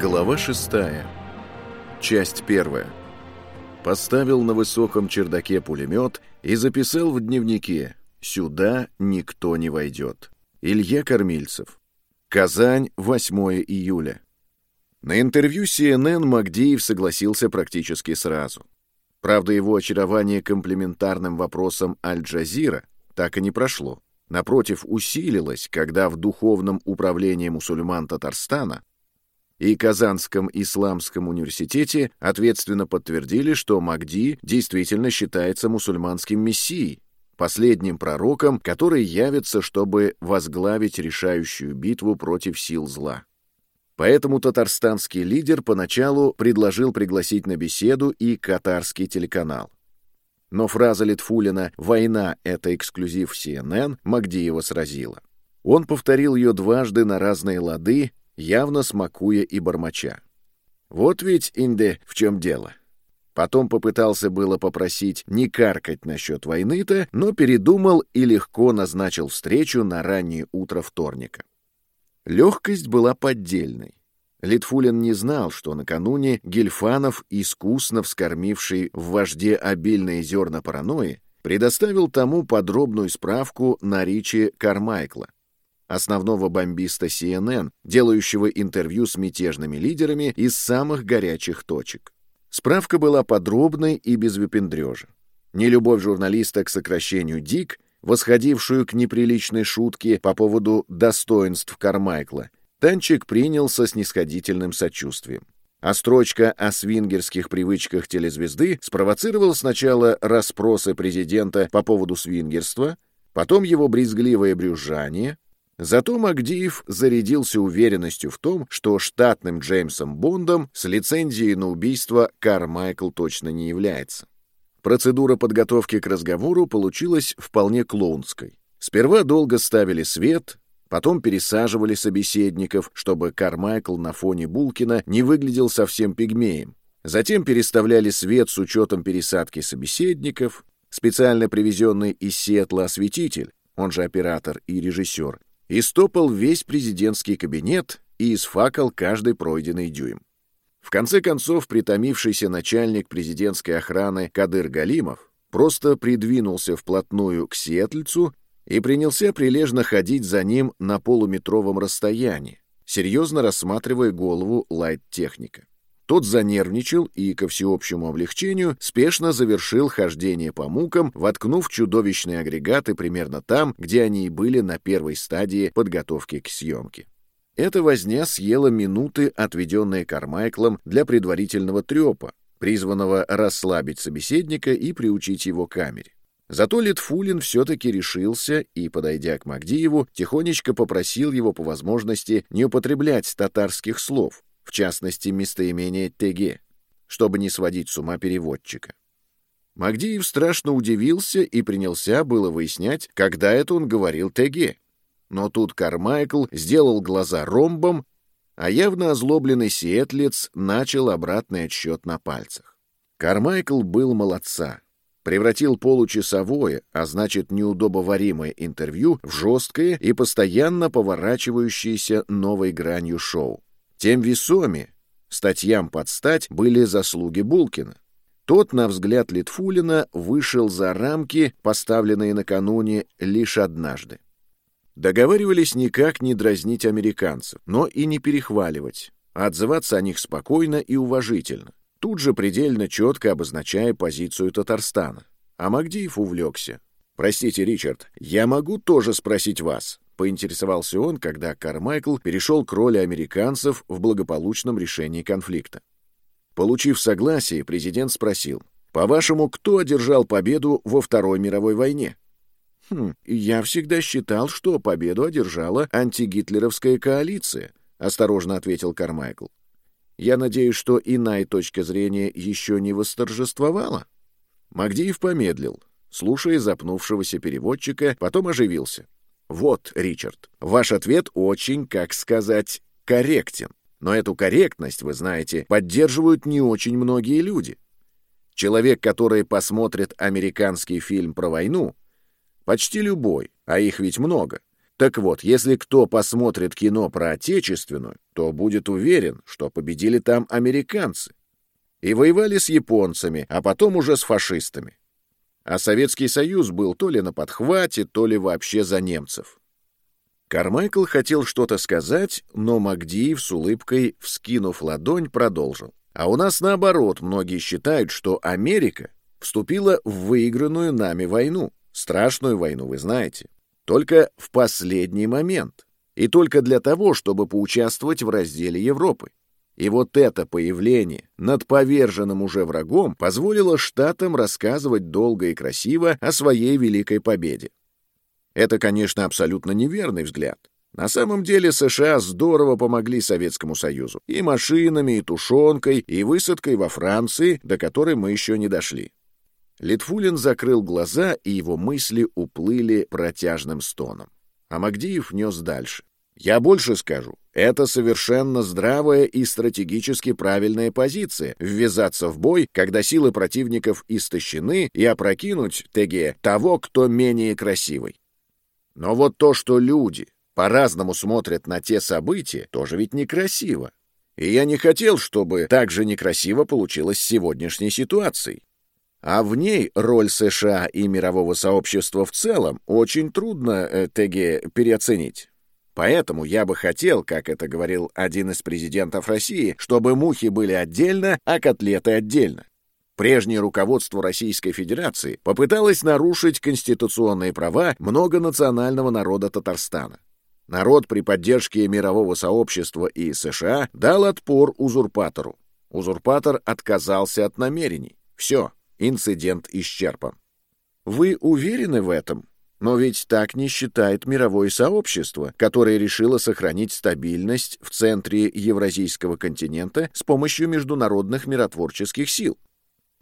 Глава шестая. Часть первая. Поставил на высоком чердаке пулемет и записал в дневнике «Сюда никто не войдет». Илья Кормильцев. Казань, 8 июля. На интервью CNN Магдиев согласился практически сразу. Правда, его очарование комплементарным вопросом Аль-Джазира так и не прошло. Напротив, усилилось, когда в Духовном управлении мусульман Татарстана и Казанском исламском университете ответственно подтвердили, что Магди действительно считается мусульманским мессией, последним пророком, который явится, чтобы возглавить решающую битву против сил зла. Поэтому татарстанский лидер поначалу предложил пригласить на беседу и катарский телеканал. Но фраза Литфулина «Война — это эксклюзив CNN» Магдиева сразила. Он повторил ее дважды на разные лады, явно смакуя и бормоча. «Вот ведь, Инде, в чем дело». Потом попытался было попросить не каркать насчет войны-то, но передумал и легко назначил встречу на раннее утро вторника. Легкость была поддельной. Литфулин не знал, что накануне Гельфанов, искусно вскормивший в вожде обильные зерна паранойи, предоставил тому подробную справку на Ричи Кармайкла, основного бомбиста CNN, делающего интервью с мятежными лидерами из самых горячих точек. Справка была подробной и без выпендрежа. Нелюбовь журналиста к сокращению ДИК, восходившую к неприличной шутке по поводу достоинств Кармайкла, Танчик принял со снисходительным сочувствием. А строчка о свингерских привычках телезвезды спровоцировала сначала расспросы президента по поводу свингерства, потом его брезгливое брюзжание, Зато Магдиев зарядился уверенностью в том, что штатным Джеймсом Бондом с лицензией на убийство Кармайкл точно не является. Процедура подготовки к разговору получилась вполне клоунской. Сперва долго ставили свет, потом пересаживали собеседников, чтобы Кармайкл на фоне Булкина не выглядел совсем пигмеем. Затем переставляли свет с учетом пересадки собеседников, специально привезенный из Сиэтла осветитель, он же оператор и режиссер, истопал весь президентский кабинет и изфакал каждый пройденный дюйм. В конце концов, притомившийся начальник президентской охраны Кадыр Галимов просто придвинулся вплотную к Сиэтльцу и принялся прилежно ходить за ним на полуметровом расстоянии, серьезно рассматривая голову лайт-техника. Тот занервничал и, ко всеобщему облегчению, спешно завершил хождение по мукам, воткнув чудовищные агрегаты примерно там, где они и были на первой стадии подготовки к съемке. Эта возня съела минуты, отведенные Кармайклом для предварительного трепа, призванного расслабить собеседника и приучить его к камере. Зато Литфулин все-таки решился и, подойдя к Магдиеву, тихонечко попросил его по возможности не употреблять татарских слов, в частности местоимение «теге», чтобы не сводить с ума переводчика. Магдиев страшно удивился и принялся было выяснять, когда это он говорил «теге». Но тут Кармайкл сделал глаза ромбом, а явно озлобленный сиэтлец начал обратный отсчет на пальцах. Кармайкл был молодца. Превратил получасовое, а значит неудобоваримое интервью в жесткое и постоянно поворачивающееся новой гранью шоу. Тем весомее статьям под стать были заслуги Булкина. Тот, на взгляд Литфулина, вышел за рамки, поставленные накануне лишь однажды. Договаривались никак не дразнить американцев, но и не перехваливать, а отзываться о них спокойно и уважительно, тут же предельно четко обозначая позицию Татарстана. А Магдиев увлекся. «Простите, Ричард, я могу тоже спросить вас, поинтересовался он, когда Кармайкл перешел к роли американцев в благополучном решении конфликта. Получив согласие, президент спросил, «По-вашему, кто одержал победу во Второй мировой войне?» «Хм, я всегда считал, что победу одержала антигитлеровская коалиция», — осторожно ответил Кармайкл. «Я надеюсь, что иная точка зрения еще не восторжествовала?» Магдиев помедлил, слушая запнувшегося переводчика, потом оживился. Вот, Ричард, ваш ответ очень, как сказать, корректен. Но эту корректность, вы знаете, поддерживают не очень многие люди. Человек, который посмотрит американский фильм про войну, почти любой, а их ведь много, Так вот, если кто посмотрит кино про отечественную, то будет уверен, что победили там американцы. И воевали с японцами, а потом уже с фашистами. А Советский Союз был то ли на подхвате, то ли вообще за немцев. Кармайкл хотел что-то сказать, но Магдиев с улыбкой, вскинув ладонь, продолжил. А у нас наоборот, многие считают, что Америка вступила в выигранную нами войну. Страшную войну, вы знаете. Только в последний момент. И только для того, чтобы поучаствовать в разделе Европы. И вот это появление над поверженным уже врагом позволило Штатам рассказывать долго и красиво о своей великой победе. Это, конечно, абсолютно неверный взгляд. На самом деле США здорово помогли Советскому Союзу и машинами, и тушенкой, и высадкой во Франции, до которой мы еще не дошли. Литфулин закрыл глаза, и его мысли уплыли протяжным стоном. А Магдиев нес дальше. «Я больше скажу. Это совершенно здравая и стратегически правильная позиция — ввязаться в бой, когда силы противников истощены, и опрокинуть, ТГ, того, кто менее красивый. Но вот то, что люди по-разному смотрят на те события, тоже ведь некрасиво. И я не хотел, чтобы так же некрасиво получилось с сегодняшней ситуацией. А в ней роль США и мирового сообщества в целом очень трудно, э, ТГ, переоценить. Поэтому я бы хотел, как это говорил один из президентов России, чтобы мухи были отдельно, а котлеты отдельно. Прежнее руководство Российской Федерации попыталось нарушить конституционные права многонационального народа Татарстана. Народ при поддержке мирового сообщества и США дал отпор узурпатору. Узурпатор отказался от намерений. Все, Инцидент исчерпан. Вы уверены в этом? Но ведь так не считает мировое сообщество, которое решило сохранить стабильность в центре Евразийского континента с помощью международных миротворческих сил.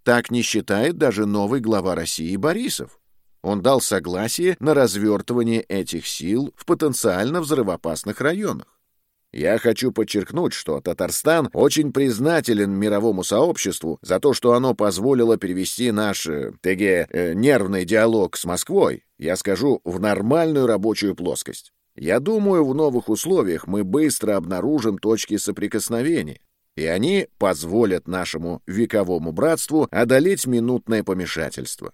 Так не считает даже новый глава России Борисов. Он дал согласие на развертывание этих сил в потенциально взрывоопасных районах. Я хочу подчеркнуть, что Татарстан очень признателен мировому сообществу за то, что оно позволило перевести наш, э, ТГ, э, нервный диалог с Москвой, я скажу, в нормальную рабочую плоскость. Я думаю, в новых условиях мы быстро обнаружим точки соприкосновения, и они позволят нашему вековому братству одолеть минутное помешательство.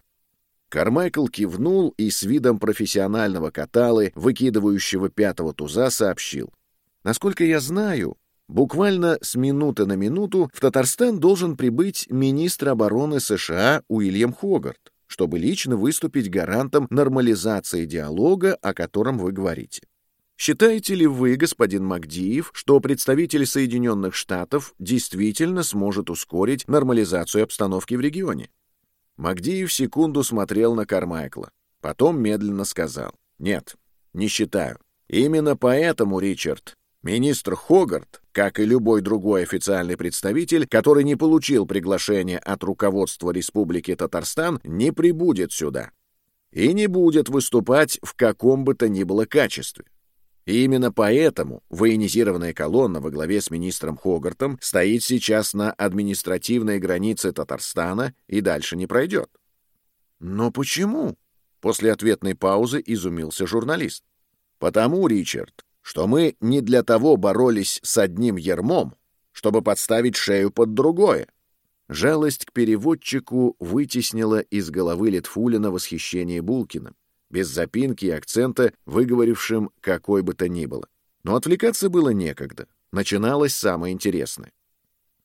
Кармайкл кивнул и с видом профессионального каталы, выкидывающего пятого туза, сообщил — Насколько я знаю, буквально с минуты на минуту в Татарстан должен прибыть министр обороны США Уильям Хогарт, чтобы лично выступить гарантом нормализации диалога, о котором вы говорите. Считаете ли вы, господин Магдиев, что представитель Соединенных Штатов действительно сможет ускорить нормализацию обстановки в регионе? Магдиев секунду смотрел на Кармайкла, потом медленно сказал «Нет, не считаю. Именно поэтому, Ричард, Министр Хогарт, как и любой другой официальный представитель, который не получил приглашение от руководства Республики Татарстан, не прибудет сюда и не будет выступать в каком бы то ни было качестве. И именно поэтому военизированная колонна во главе с министром Хогартом стоит сейчас на административной границе Татарстана и дальше не пройдет. Но почему? После ответной паузы изумился журналист. Потому, Ричард, что мы не для того боролись с одним ермом, чтобы подставить шею под другое. Жалость к переводчику вытеснила из головы Литфулина восхищение Булкиным, без запинки и акцента, выговорившим какой бы то ни было. Но отвлекаться было некогда. Начиналось самое интересное.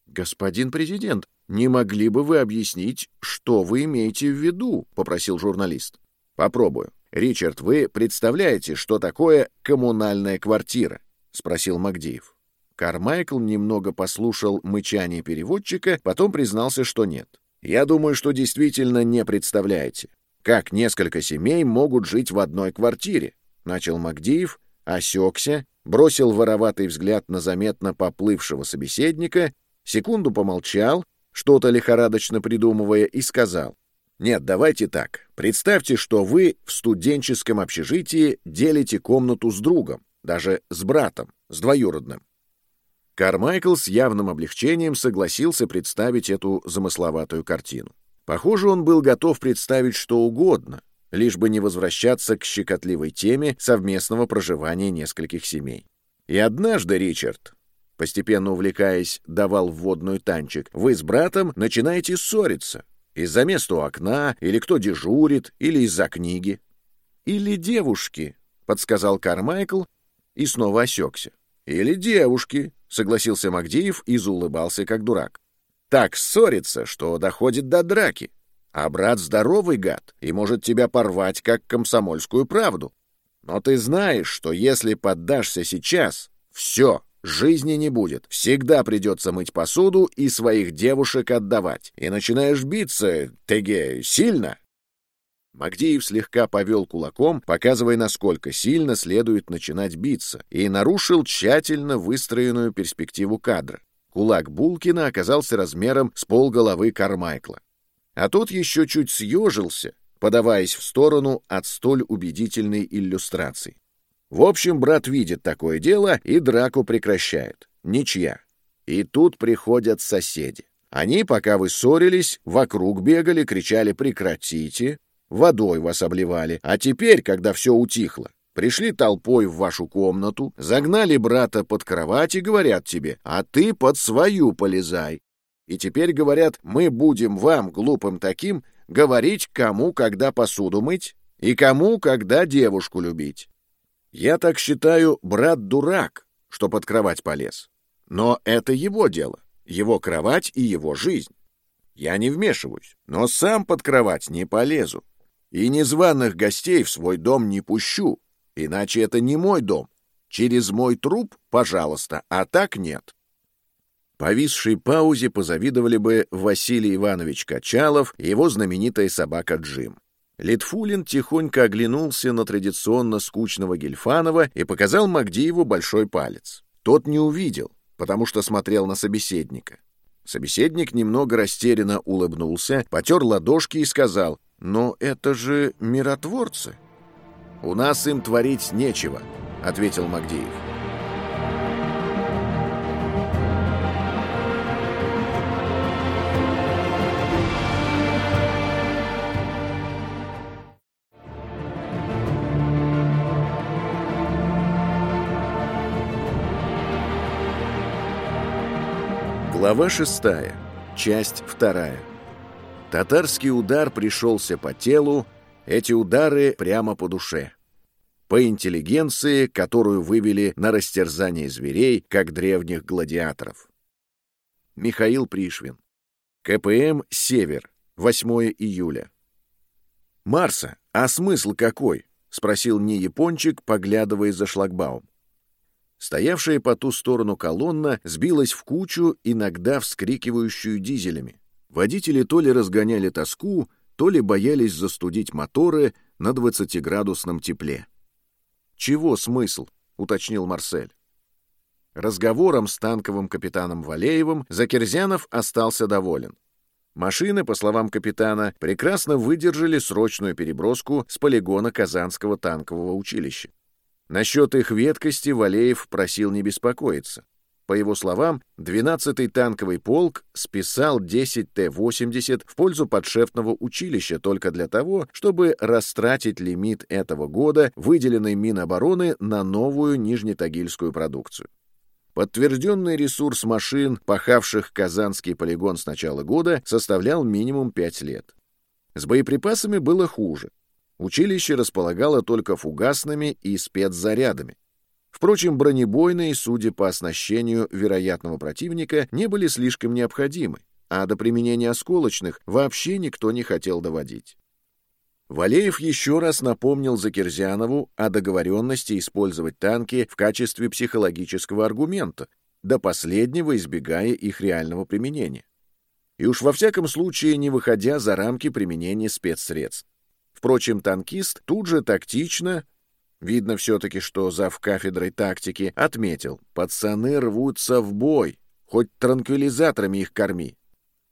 «Господин президент, не могли бы вы объяснить, что вы имеете в виду?» — попросил журналист. «Попробую. «Ричард, вы представляете, что такое коммунальная квартира?» — спросил Магдиев. Кармайкл немного послушал мычание переводчика, потом признался, что нет. «Я думаю, что действительно не представляете. Как несколько семей могут жить в одной квартире?» — начал Магдиев, осекся, бросил вороватый взгляд на заметно поплывшего собеседника, секунду помолчал, что-то лихорадочно придумывая, и сказал. Нет, давайте так. Представьте, что вы в студенческом общежитии делите комнату с другом, даже с братом, с двоюродным. Кармайкл с явным облегчением согласился представить эту замысловатую картину. Похоже, он был готов представить что угодно, лишь бы не возвращаться к щекотливой теме совместного проживания нескольких семей. И однажды, Ричард, постепенно увлекаясь, давал вводную танчик, вы с братом начинаете ссориться. Из-за места у окна, или кто дежурит, или из-за книги. Или девушки, подсказал Кармайкл и снова осекся. Или девушки, согласился Магдиев и заулыбался, как дурак. Так ссорится, что доходит до драки. А брат здоровый гад и может тебя порвать, как комсомольскую правду. Но ты знаешь, что если поддашься сейчас, все, жизни не будет. Всегда придется мыть посуду и своих девушек отдавать. И начинаешь биться, теге, сильно. Магдиев слегка повел кулаком, показывая, насколько сильно следует начинать биться, и нарушил тщательно выстроенную перспективу кадра. Кулак Булкина оказался размером с полголовы Кармайкла. А тот еще чуть съежился, подаваясь в сторону от столь убедительной иллюстрации. В общем, брат видит такое дело и драку прекращает. Ничья. И тут приходят соседи. Они, пока вы ссорились, вокруг бегали, кричали «прекратите», водой вас обливали. А теперь, когда все утихло, пришли толпой в вашу комнату, загнали брата под кровать и говорят тебе «а ты под свою полезай». И теперь говорят «мы будем вам, глупым таким, говорить, кому когда посуду мыть и кому когда девушку любить». Я так считаю, брат дурак, что под кровать полез. Но это его дело, его кровать и его жизнь. Я не вмешиваюсь, но сам под кровать не полезу. И незваных гостей в свой дом не пущу, иначе это не мой дом. Через мой труп, пожалуйста, а так нет. Повисшей паузе позавидовали бы Василий Иванович Качалов и его знаменитая собака Джим. Литфулин тихонько оглянулся на традиционно скучного Гельфанова и показал Магдиеву большой палец. Тот не увидел, потому что смотрел на собеседника. Собеседник немного растерянно улыбнулся, потер ладошки и сказал, «Но это же миротворцы». «У нас им творить нечего», — ответил Магдиев. Глава шестая. Часть вторая. Татарский удар пришелся по телу, эти удары прямо по душе. По интеллигенции, которую вывели на растерзание зверей, как древних гладиаторов. Михаил Пришвин. КПМ «Север», 8 июля. «Марса, а смысл какой?» — спросил не япончик, поглядывая за шлагбаум. Стоявшая по ту сторону колонна сбилась в кучу, иногда вскрикивающую дизелями. Водители то ли разгоняли тоску, то ли боялись застудить моторы на двадцатиградусном тепле. «Чего смысл?» — уточнил Марсель. Разговором с танковым капитаном Валеевым Закерзянов остался доволен. Машины, по словам капитана, прекрасно выдержали срочную переброску с полигона Казанского танкового училища. Насчет их веткости Валеев просил не беспокоиться. По его словам, 12-й танковый полк списал 10 Т-80 в пользу подшефного училища только для того, чтобы растратить лимит этого года, выделенный Минобороны на новую нижнетагильскую продукцию. Подтвержденный ресурс машин, пахавших Казанский полигон с начала года, составлял минимум 5 лет. С боеприпасами было хуже. Училище располагало только фугасными и спецзарядами. Впрочем, бронебойные, судя по оснащению вероятного противника, не были слишком необходимы, а до применения осколочных вообще никто не хотел доводить. Валеев еще раз напомнил Закирзянову о договоренности использовать танки в качестве психологического аргумента, до последнего избегая их реального применения. И уж во всяком случае не выходя за рамки применения спецсредств. Впрочем, танкист тут же тактично, видно все-таки, что зав кафедрой тактики, отметил, пацаны рвутся в бой, хоть транквилизаторами их корми.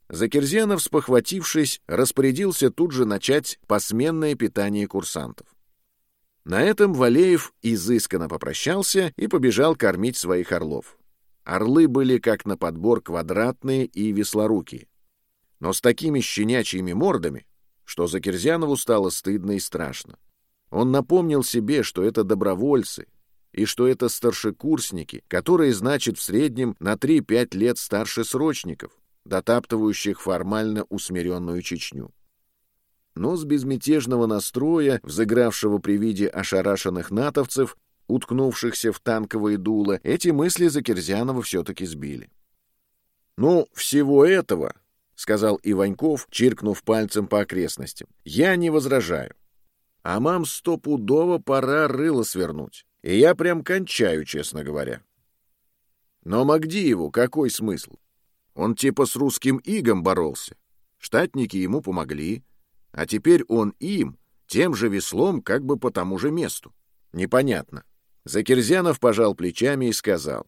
Закерзянов, спохватившись, распорядился тут же начать посменное питание курсантов. На этом Валеев изысканно попрощался и побежал кормить своих орлов. Орлы были как на подбор квадратные и веслорукие. Но с такими щенячьими мордами, что Закирзянову стало стыдно и страшно. Он напомнил себе, что это добровольцы, и что это старшекурсники, которые, значит, в среднем на 3-5 лет старше срочников, дотаптывающих формально усмиренную Чечню. Но с безмятежного настроя, взыгравшего при виде ошарашенных натовцев, уткнувшихся в танковые дула, эти мысли Закирзянова все-таки сбили. «Ну, всего этого», — сказал Иваньков, чиркнув пальцем по окрестностям, — «я не возражаю. А мам стопудово пора рыло свернуть. И я прям кончаю, честно говоря. Но Магдиеву какой смысл? Он типа с русским игом боролся. Штатники ему помогли, а теперь он им, тем же веслом, как бы по тому же месту. Непонятно. Закирзянов пожал плечами и сказал.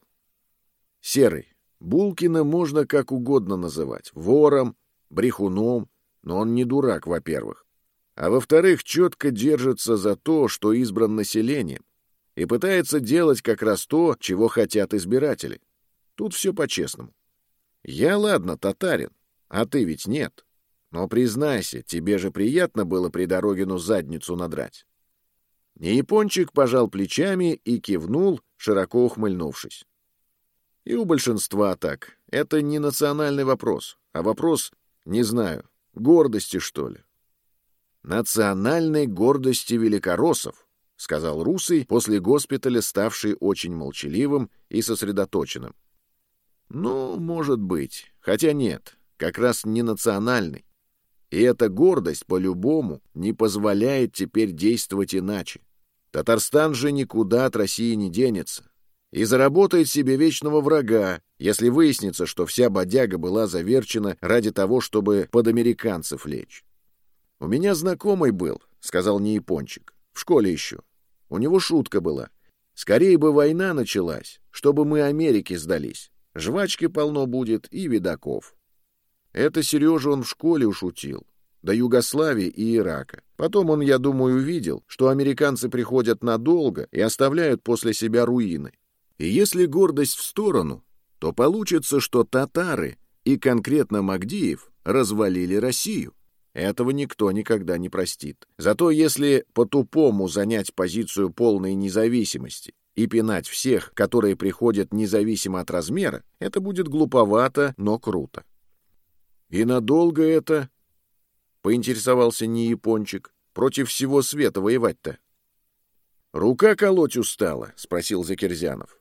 «Серый, Булкина можно как угодно называть. Вором, брехуном, но он не дурак, во-первых. А во-вторых, четко держится за то, что избран населением, и пытается делать как раз то, чего хотят избиратели. Тут все по-честному. Я, ладно, татарин, а ты ведь нет. Но признайся, тебе же приятно было при Дорогину задницу надрать. Япончик пожал плечами и кивнул, широко ухмыльнувшись. И у большинства так. Это не национальный вопрос, а вопрос, не знаю, гордости, что ли. Национальной гордости великороссов, — сказал Русый, после госпиталя ставший очень молчаливым и сосредоточенным. «Ну, может быть. Хотя нет, как раз не национальный. И эта гордость по-любому не позволяет теперь действовать иначе. Татарстан же никуда от России не денется. И заработает себе вечного врага, если выяснится, что вся бодяга была заверчена ради того, чтобы под американцев лечь. «У меня знакомый был», — сказал Неяпончик, — «в школе еще. У него шутка была. Скорее бы война началась, чтобы мы Америке сдались. Жвачки полно будет и видаков. Это Сережа он в школе ушутил. До Югославии и Ирака. Потом он, я думаю, увидел, что американцы приходят надолго и оставляют после себя руины. И если гордость в сторону, то получится, что татары и конкретно Магдиев развалили Россию. Этого никто никогда не простит. Зато если по-тупому занять позицию полной независимости и пинать всех, которые приходят независимо от размера, это будет глуповато, но круто. «И надолго это?» — поинтересовался не япончик. «Против всего света воевать-то?» «Рука колоть устала?» — спросил Закирзянов.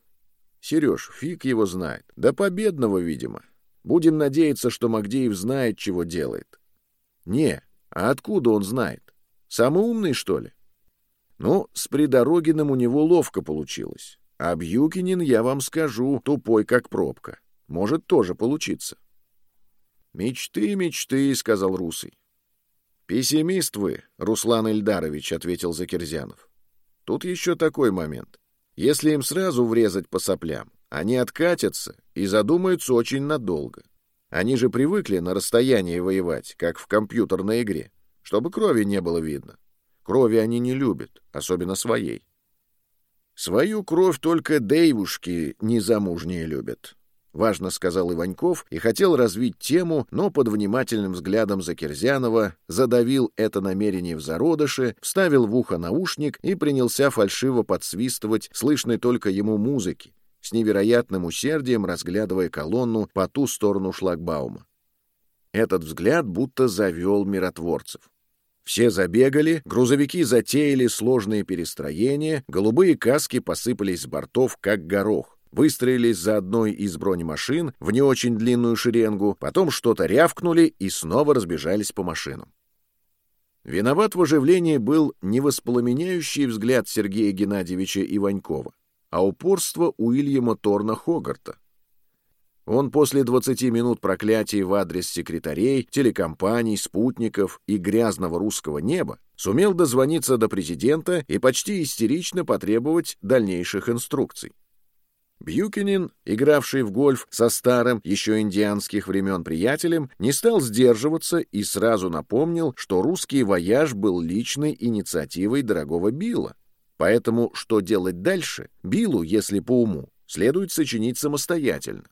«Сереж, фиг его знает. Да победного, видимо. Будем надеяться, что Магдеев знает, чего делает. Не, а откуда он знает? Самый умный, что ли? Ну, с Придорогиным у него ловко получилось. А Бьюкинин, я вам скажу, тупой как пробка. Может тоже получиться. «Мечты, мечты», — сказал Русый. «Пессимист вы, Руслан Ильдарович», — ответил Закирзянов. «Тут еще такой момент. Если им сразу врезать по соплям, они откатятся и задумаются очень надолго. Они же привыкли на расстоянии воевать, как в компьютерной игре, чтобы крови не было видно. Крови они не любят, особенно своей. Свою кровь только дейвушки незамужние любят. Важно сказал Иваньков и хотел развить тему, но под внимательным взглядом Закирзянова задавил это намерение в зародыше, вставил в ухо наушник и принялся фальшиво подсвистывать слышной только ему музыки, с невероятным усердием разглядывая колонну по ту сторону шлагбаума. Этот взгляд будто завел миротворцев. Все забегали, грузовики затеяли сложные перестроения, голубые каски посыпались с бортов, как горох. Выстроились за одной из бронемашин в не очень длинную шеренгу, потом что-то рявкнули и снова разбежались по машинам. Виноват в оживлении был невоспламеняющий взгляд Сергея Геннадьевича Иванькова а упорство Уильяма Торна Хогарта. Он после 20 минут проклятий в адрес секретарей, телекомпаний, спутников и грязного русского неба сумел дозвониться до президента и почти истерично потребовать дальнейших инструкций. Бьюкинин, игравший в гольф со старым, еще индианских времен приятелем, не стал сдерживаться и сразу напомнил, что русский вояж был личной инициативой дорогого Билла, Поэтому что делать дальше, Биллу, если по уму, следует сочинить самостоятельно.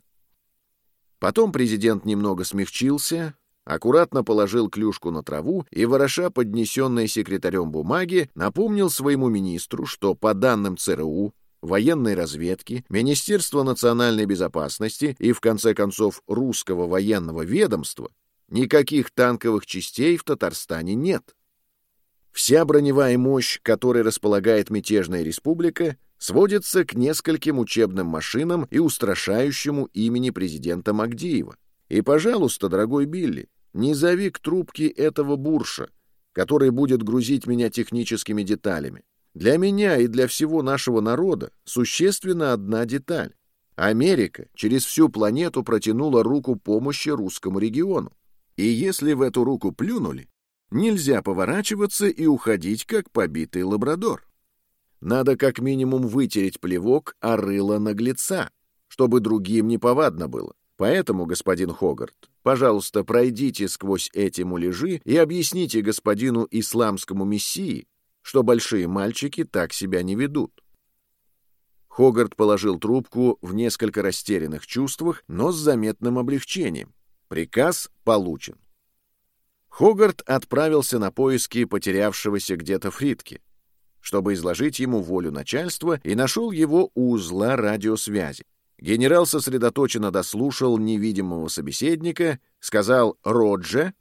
Потом президент немного смягчился, аккуратно положил клюшку на траву и, вороша поднесенные секретарем бумаги, напомнил своему министру, что по данным ЦРУ, военной разведки, Министерства национальной безопасности и, в конце концов, русского военного ведомства, никаких танковых частей в Татарстане нет. Вся броневая мощь, которой располагает мятежная республика, сводится к нескольким учебным машинам и устрашающему имени президента Магдиева. И, пожалуйста, дорогой Билли, не зови к трубке этого бурша, который будет грузить меня техническими деталями. Для меня и для всего нашего народа существенна одна деталь. Америка через всю планету протянула руку помощи русскому региону. И если в эту руку плюнули, нельзя поворачиваться и уходить, как побитый лабрадор. Надо как минимум вытереть плевок о рыло наглеца, чтобы другим не повадно было. Поэтому, господин Хогарт, пожалуйста, пройдите сквозь эти муляжи и объясните господину исламскому мессии, что большие мальчики так себя не ведут. Хогарт положил трубку в несколько растерянных чувствах, но с заметным облегчением. Приказ получен. Хогарт отправился на поиски потерявшегося где-то Фритки, чтобы изложить ему волю начальства, и нашел его у узла радиосвязи. Генерал сосредоточенно дослушал невидимого собеседника, сказал «Родже»,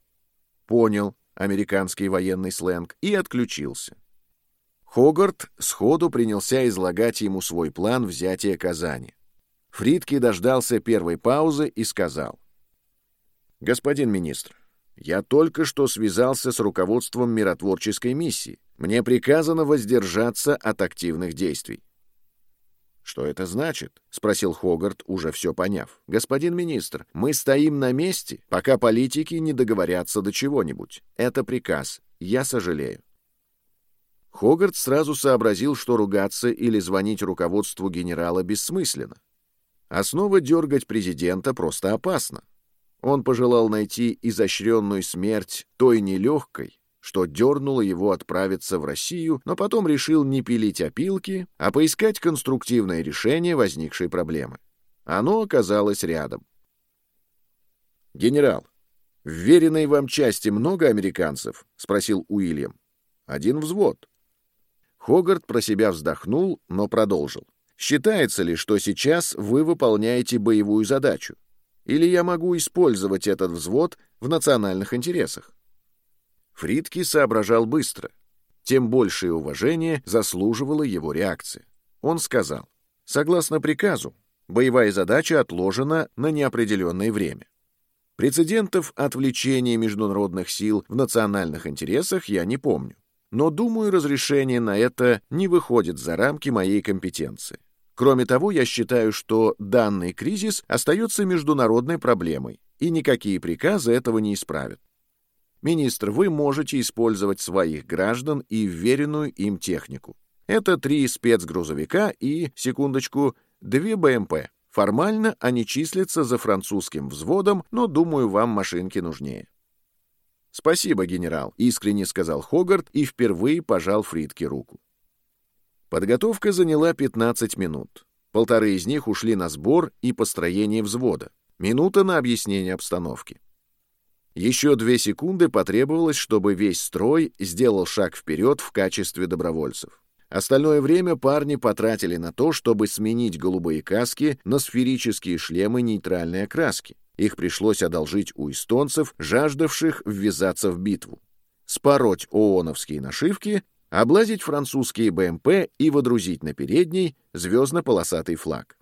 понял американский военный сленг и отключился. Хогарт сходу принялся излагать ему свой план взятия Казани. Фридки дождался первой паузы и сказал. «Господин министр, я только что связался с руководством миротворческой миссии. Мне приказано воздержаться от активных действий». «Что это значит?» — спросил Хогарт, уже все поняв. «Господин министр, мы стоим на месте, пока политики не договорятся до чего-нибудь. Это приказ. Я сожалею». Хогарт сразу сообразил, что ругаться или звонить руководству генерала бессмысленно. Основа дергать президента просто опасно. Он пожелал найти изощренную смерть той нелегкой, что дернуло его отправиться в Россию, но потом решил не пилить опилки, а поискать конструктивное решение возникшей проблемы. Оно оказалось рядом. «Генерал, в веренной вам части много американцев?» — спросил Уильям. «Один взвод. Хогарт про себя вздохнул, но продолжил. «Считается ли, что сейчас вы выполняете боевую задачу? Или я могу использовать этот взвод в национальных интересах?» Фридки соображал быстро. Тем большее уважение заслуживала его реакция. Он сказал, «Согласно приказу, боевая задача отложена на неопределенное время. Прецедентов отвлечения международных сил в национальных интересах я не помню но, думаю, разрешение на это не выходит за рамки моей компетенции. Кроме того, я считаю, что данный кризис остается международной проблемой, и никакие приказы этого не исправят. Министр, вы можете использовать своих граждан и вверенную им технику. Это три спецгрузовика и, секундочку, две БМП. Формально они числятся за французским взводом, но, думаю, вам машинки нужнее. «Спасибо, генерал», — искренне сказал Хогарт и впервые пожал Фридке руку. Подготовка заняла 15 минут. Полторы из них ушли на сбор и построение взвода. Минута на объяснение обстановки. Еще две секунды потребовалось, чтобы весь строй сделал шаг вперед в качестве добровольцев. Остальное время парни потратили на то, чтобы сменить голубые каски на сферические шлемы нейтральной окраски. Их пришлось одолжить у эстонцев, жаждавших ввязаться в битву. Спороть ООНовские нашивки, облазить французские БМП и водрузить на передний звездно-полосатый флаг.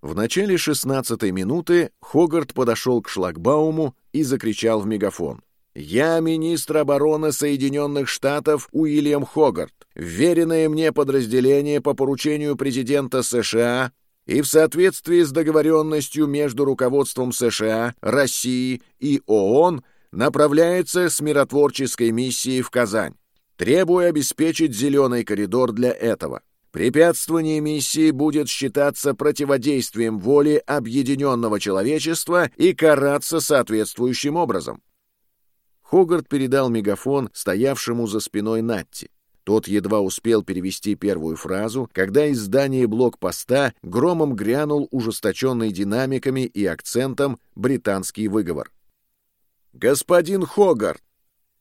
В начале 16 минуты Хогарт подошел к шлагбауму и закричал в мегафон. «Я министр обороны Соединенных Штатов Уильям Хогарт, веренное мне подразделение по поручению президента США и в соответствии с договоренностью между руководством США, России и ООН направляется с миротворческой миссией в Казань, требуя обеспечить зеленый коридор для этого. Препятствование миссии будет считаться противодействием воли объединенного человечества и караться соответствующим образом. Хогарт передал мегафон стоявшему за спиной Натти. Тот едва успел перевести первую фразу, когда из здания блокпоста громом грянул ужесточенный динамиками и акцентом британский выговор. «Господин Хогарт,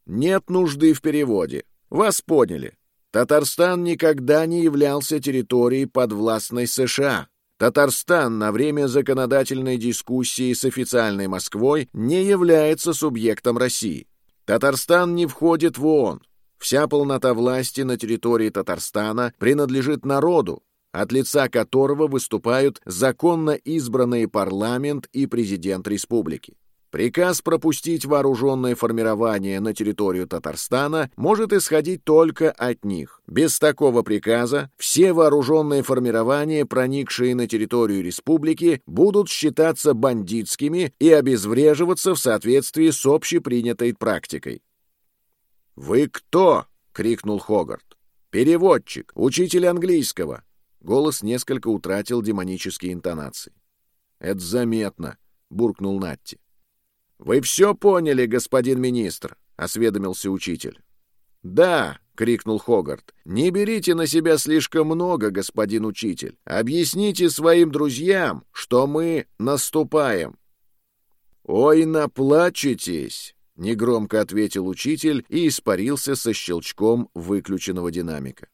нет нужды в переводе. Вас поняли. Татарстан никогда не являлся территорией подвластной США. Татарстан на время законодательной дискуссии с официальной Москвой не является субъектом России. Татарстан не входит в ООН. Вся полнота власти на территории Татарстана принадлежит народу, от лица которого выступают законно избранные парламент и президент республики. Приказ пропустить вооруженное формирование на территорию Татарстана может исходить только от них. Без такого приказа все вооруженные формирования, проникшие на территорию республики, будут считаться бандитскими и обезвреживаться в соответствии с общепринятой практикой. «Вы кто?» — крикнул Хогарт. «Переводчик, учитель английского». Голос несколько утратил демонические интонации. «Это заметно», — буркнул Натти. «Вы все поняли, господин министр?» — осведомился учитель. «Да», — крикнул Хогарт, — «не берите на себя слишком много, господин учитель. Объясните своим друзьям, что мы наступаем». «Ой, наплачетесь!» — негромко ответил учитель и испарился со щелчком выключенного динамика.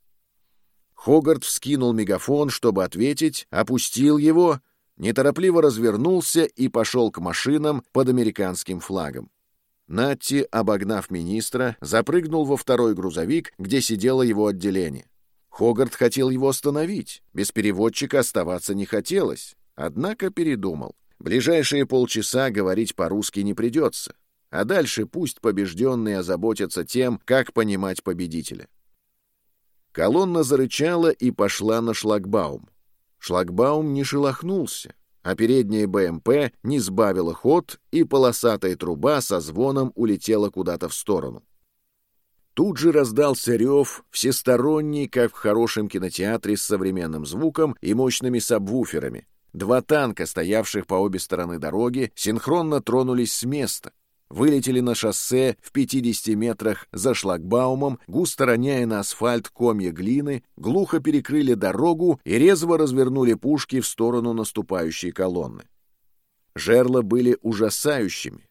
Хогарт вскинул мегафон, чтобы ответить, опустил его неторопливо развернулся и пошел к машинам под американским флагом. Натти, обогнав министра, запрыгнул во второй грузовик, где сидело его отделение. Хогарт хотел его остановить, без переводчика оставаться не хотелось, однако передумал. Ближайшие полчаса говорить по-русски не придется, а дальше пусть побежденные озаботятся тем, как понимать победителя. Колонна зарычала и пошла на шлагбаум. Шлагбаум не шелохнулся, а передняя БМП не сбавила ход, и полосатая труба со звоном улетела куда-то в сторону. Тут же раздался рев, всесторонний, как в хорошем кинотеатре с современным звуком и мощными сабвуферами. Два танка, стоявших по обе стороны дороги, синхронно тронулись с места, вылетели на шоссе в 50 метрах за шлагбаумом, густо роняя на асфальт комья глины, глухо перекрыли дорогу и резво развернули пушки в сторону наступающей колонны. Жерла были ужасающими.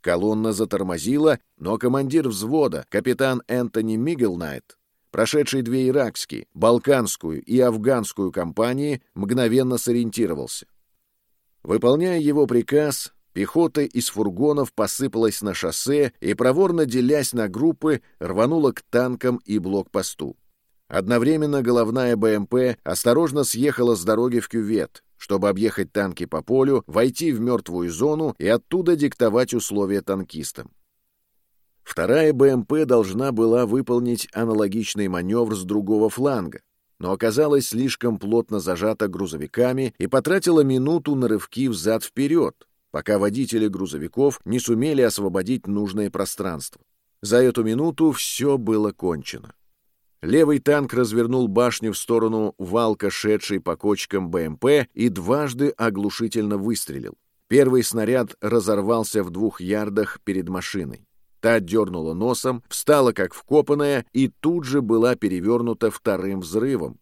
Колонна затормозила, но командир взвода, капитан Энтони Мигелнайт, прошедший две иракские, балканскую и афганскую кампании, мгновенно сориентировался. Выполняя его приказ, Пехота из фургонов посыпалась на шоссе и, проворно делясь на группы, рванула к танкам и блокпосту. Одновременно головная БМП осторожно съехала с дороги в кювет, чтобы объехать танки по полю, войти в мертвую зону и оттуда диктовать условия танкистам. Вторая БМП должна была выполнить аналогичный маневр с другого фланга, но оказалась слишком плотно зажата грузовиками и потратила минуту на рывки взад-вперед, пока водители грузовиков не сумели освободить нужное пространство. За эту минуту все было кончено. Левый танк развернул башню в сторону валка, шедшей по кочкам БМП, и дважды оглушительно выстрелил. Первый снаряд разорвался в двух ярдах перед машиной. Та дернула носом, встала как вкопанная и тут же была перевернута вторым взрывом,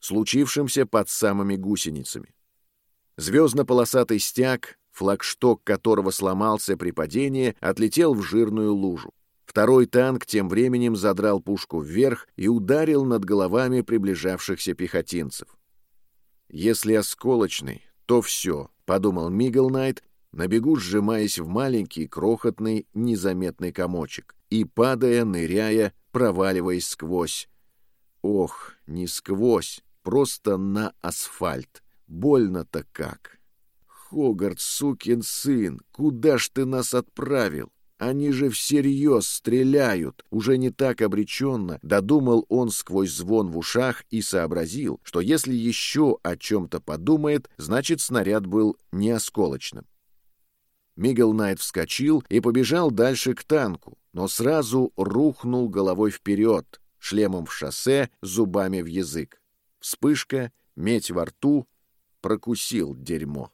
случившимся под самыми гусеницами. Звездно-полосатый стяг флагшток которого сломался при падении, отлетел в жирную лужу. Второй танк тем временем задрал пушку вверх и ударил над головами приближавшихся пехотинцев. «Если осколочный, то все», — подумал Мигл Найт, на бегу сжимаясь в маленький, крохотный, незаметный комочек и, падая, ныряя, проваливаясь сквозь. Ох, не сквозь, просто на асфальт. Больно-то как. Хогарт, сукин сын, куда ж ты нас отправил? Они же всерьез стреляют!» Уже не так обреченно додумал он сквозь звон в ушах и сообразил, что если еще о чем-то подумает, значит снаряд был не осколочным. Мигел Найт вскочил и побежал дальше к танку, но сразу рухнул головой вперед, шлемом в шоссе, зубами в язык. Вспышка, медь во рту, прокусил дерьмо.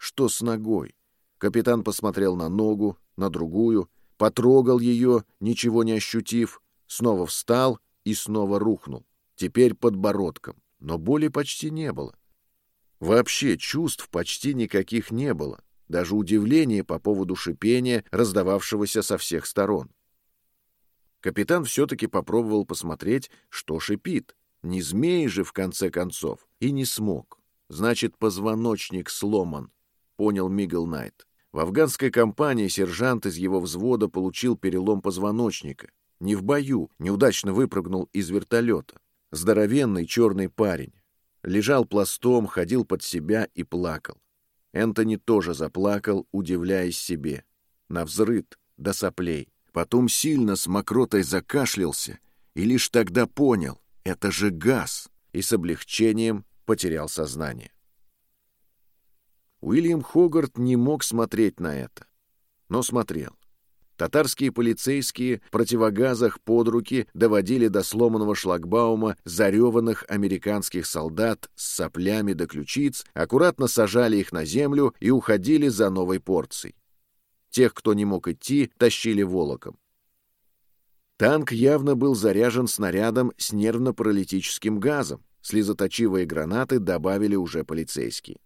Что с ногой? Капитан посмотрел на ногу, на другую, потрогал ее, ничего не ощутив, снова встал и снова рухнул. Теперь подбородком, но боли почти не было. Вообще чувств почти никаких не было. даже удивление по поводу шипения, раздававшегося со всех сторон. Капитан все-таки попробовал посмотреть, что шипит. Не змеи же, в конце концов, и не смог. Значит, позвоночник сломан, понял Мигл Найт. В афганской кампании сержант из его взвода получил перелом позвоночника. Не в бою, неудачно выпрыгнул из вертолета. Здоровенный черный парень. Лежал пластом, ходил под себя и плакал. Энтони тоже заплакал, удивляясь себе. На взрыд, до соплей. Потом сильно с мокротой закашлялся и лишь тогда понял — это же газ, и с облегчением потерял сознание. Уильям Хогарт не мог смотреть на это, но смотрел. Татарские полицейские в противогазах под руки доводили до сломанного шлагбаума зареванных американских солдат с соплями до ключиц, аккуратно сажали их на землю и уходили за новой порцией. Тех, кто не мог идти, тащили волоком. Танк явно был заряжен снарядом с нервно-паралитическим газом. Слезоточивые гранаты добавили уже полицейские.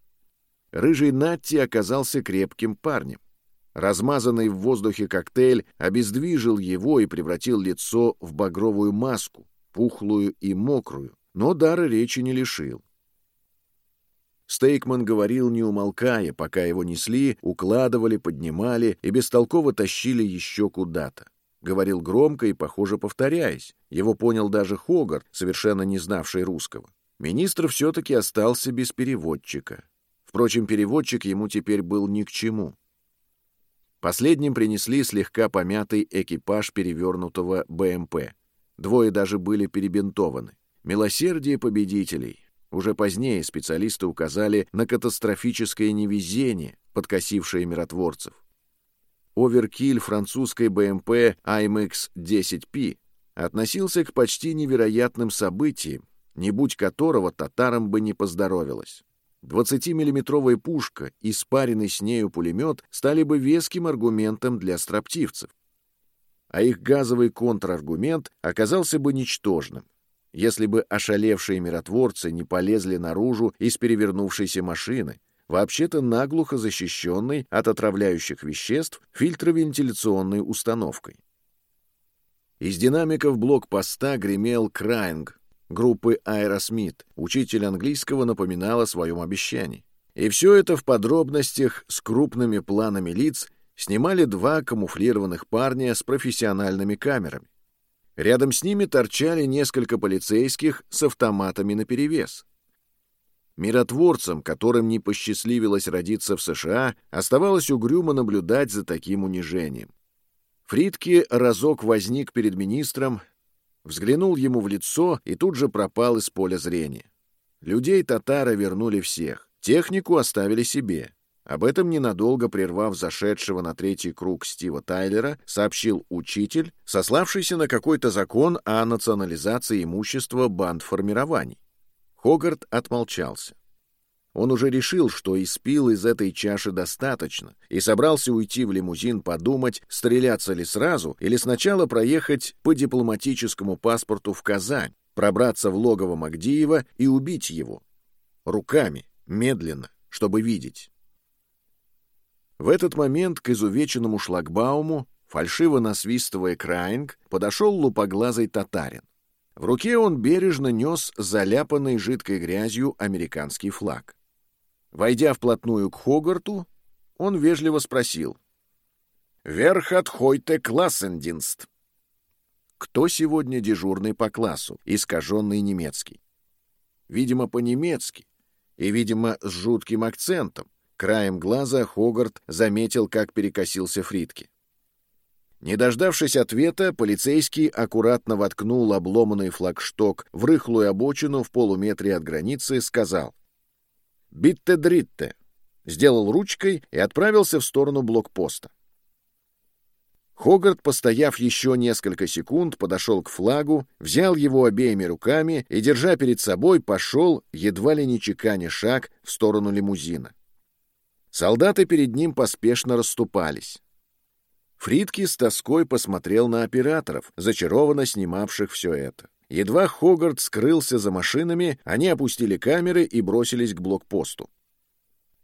Рыжий Натти оказался крепким парнем. Размазанный в воздухе коктейль обездвижил его и превратил лицо в багровую маску, пухлую и мокрую, но дара речи не лишил. Стейкман говорил, не умолкая, пока его несли, укладывали, поднимали и бестолково тащили еще куда-то. Говорил громко и, похоже, повторяясь. Его понял даже Хогар, совершенно не знавший русского. Министр все-таки остался без переводчика. Впрочем, переводчик ему теперь был ни к чему. Последним принесли слегка помятый экипаж перевернутого БМП. Двое даже были перебинтованы. Милосердие победителей. Уже позднее специалисты указали на катастрофическое невезение, подкосившее миротворцев. Оверкиль французской БМП IMX-10P относился к почти невероятным событиям, не будь которого татарам бы не поздоровилось. 20-миллиметровая пушка и спаренный с нею пулемет стали бы веским аргументом для строптивцев. А их газовый контраргумент оказался бы ничтожным если бы ошалевшие миротворцы не полезли наружу из перевернувшейся машины, вообще-то наглухо защищенной от отравляющих веществ фильтровентиляционной установкой. Из динамиков блокпоста гремел Cryin' группы Аэросмит. Учитель английского напоминал о своем обещании. И все это в подробностях с крупными планами лиц снимали два камуфлированных парня с профессиональными камерами. Рядом с ними торчали несколько полицейских с автоматами наперевес. Миротворцам, которым не посчастливилось родиться в США, оставалось угрюмо наблюдать за таким унижением. Фридке разок возник перед министром, взглянул ему в лицо и тут же пропал из поля зрения. Людей татара вернули всех, технику оставили себе. Об этом ненадолго прервав зашедшего на третий круг Стива Тайлера, сообщил учитель, сославшийся на какой-то закон о национализации имущества бандформирований. Хогарт отмолчался. Он уже решил, что испил из этой чаши достаточно, и собрался уйти в лимузин подумать, стреляться ли сразу, или сначала проехать по дипломатическому паспорту в Казань, пробраться в логово Магдиева и убить его. Руками, медленно, чтобы видеть. В этот момент к изувеченному шлагбауму, фальшиво насвистывая краинг, подошел лупоглазый татарин. В руке он бережно нес заляпанный жидкой грязью американский флаг. Войдя вплотную к Хогарту, он вежливо спросил. «Верх от хойте классендинст». Кто сегодня дежурный по классу, искаженный немецкий? Видимо, по-немецки, и, видимо, с жутким акцентом, Краем глаза Хогарт заметил, как перекосился Фридки. Не дождавшись ответа, полицейский аккуратно воткнул обломанный флагшток в рыхлую обочину в полуметре от границы, сказал «Битте-дритте», сделал ручкой и отправился в сторону блокпоста. Хогарт, постояв еще несколько секунд, подошел к флагу, взял его обеими руками и, держа перед собой, пошел, едва ли не чеканя шаг, в сторону лимузина. Солдаты перед ним поспешно расступались. Фридки с тоской посмотрел на операторов, зачарованно снимавших все это. Едва Хогарт скрылся за машинами, они опустили камеры и бросились к блокпосту.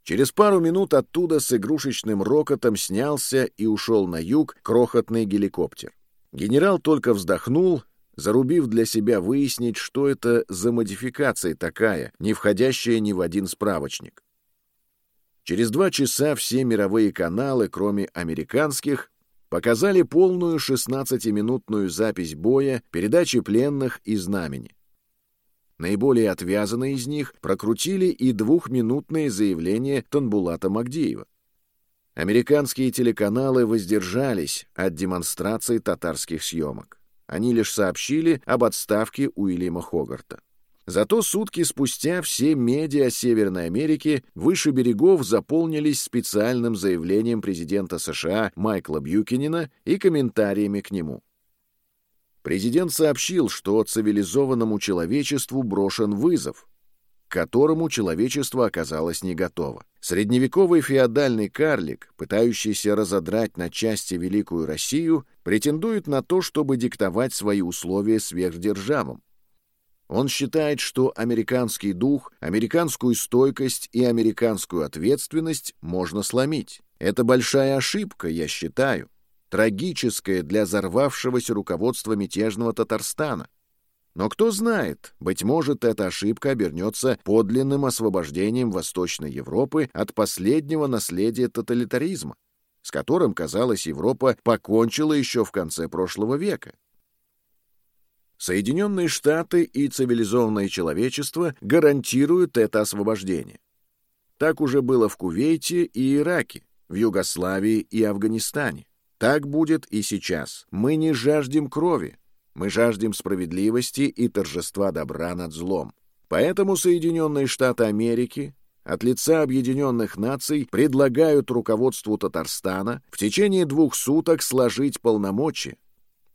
Через пару минут оттуда с игрушечным рокотом снялся и ушел на юг крохотный геликоптер. Генерал только вздохнул, зарубив для себя выяснить, что это за модификация такая, не входящая ни в один справочник. Через два часа все мировые каналы, кроме американских, показали полную 16-минутную запись боя, передачи пленных и знамени. Наиболее отвязанные из них прокрутили и двухминутные заявления Танбулата Магдиева. Американские телеканалы воздержались от демонстрации татарских съемок. Они лишь сообщили об отставке Уильяма Хогарта. Зато сутки спустя все медиа Северной Америки выше берегов заполнились специальным заявлением президента США Майкла Бьюкинина и комментариями к нему. Президент сообщил, что цивилизованному человечеству брошен вызов, к которому человечество оказалось не готово. Средневековый феодальный карлик, пытающийся разодрать на части Великую Россию, претендует на то, чтобы диктовать свои условия сверхдержавам. Он считает, что американский дух, американскую стойкость и американскую ответственность можно сломить. Это большая ошибка, я считаю, трагическая для взорвавшегося руководства мятежного Татарстана. Но кто знает, быть может, эта ошибка обернется подлинным освобождением Восточной Европы от последнего наследия тоталитаризма, с которым, казалось, Европа покончила еще в конце прошлого века. Соединенные Штаты и цивилизованное человечество гарантируют это освобождение. Так уже было в Кувейте и Ираке, в Югославии и Афганистане. Так будет и сейчас. Мы не жаждем крови, мы жаждем справедливости и торжества добра над злом. Поэтому Соединенные Штаты Америки от лица Объединенных Наций предлагают руководству Татарстана в течение двух суток сложить полномочия,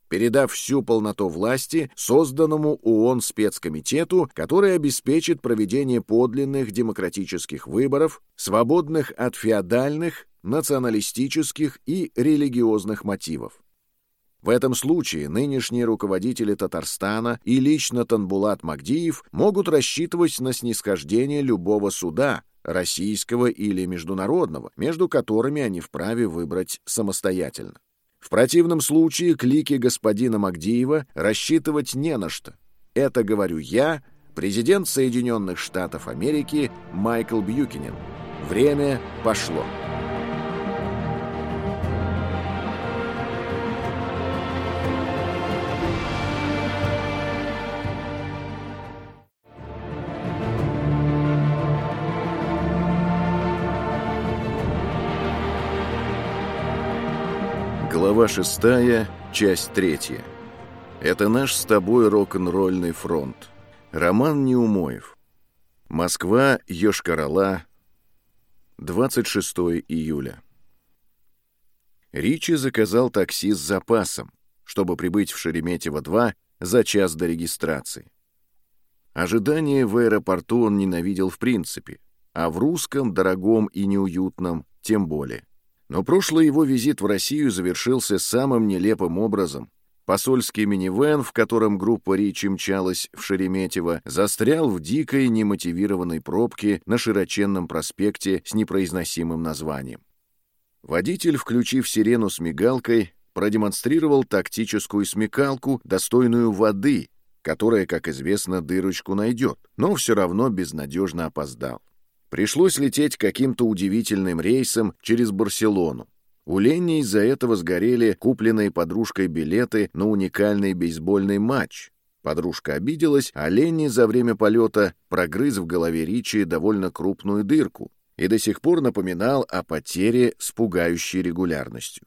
передав всю полноту власти созданному ООН спецкомитету, который обеспечит проведение подлинных демократических выборов, свободных от феодальных, националистических и религиозных мотивов. В этом случае нынешние руководители Татарстана и лично Танбулат Магдиев могут рассчитывать на снисхождение любого суда, российского или международного, между которыми они вправе выбрать самостоятельно. В противном случае клики господина Магдиева рассчитывать не на что. Это говорю я, президент Соединенных Штатов Америки Майкл Бьюкинен. Время пошло. Глава шестая, часть третья. Это наш с тобой рок-н-ролльный фронт. Роман Неумоев. Москва, Йошкар-Ола, 26 июля. Ричи заказал такси с запасом, чтобы прибыть в Шереметьево-2 за час до регистрации. Ожидание в аэропорту он ненавидел в принципе, а в русском, дорогом и неуютном тем более. Но прошлый его визит в Россию завершился самым нелепым образом. Посольский минивэн, в котором группа Ричи мчалась в Шереметьево, застрял в дикой немотивированной пробке на широченном проспекте с непроизносимым названием. Водитель, включив сирену с мигалкой, продемонстрировал тактическую смекалку, достойную воды, которая, как известно, дырочку найдет, но все равно безнадежно опоздал. Пришлось лететь каким-то удивительным рейсом через Барселону. У Ленни из-за этого сгорели купленные подружкой билеты на уникальный бейсбольный матч. Подружка обиделась, а Ленни за время полета прогрыз в голове Ричи довольно крупную дырку и до сих пор напоминал о потере с пугающей регулярностью.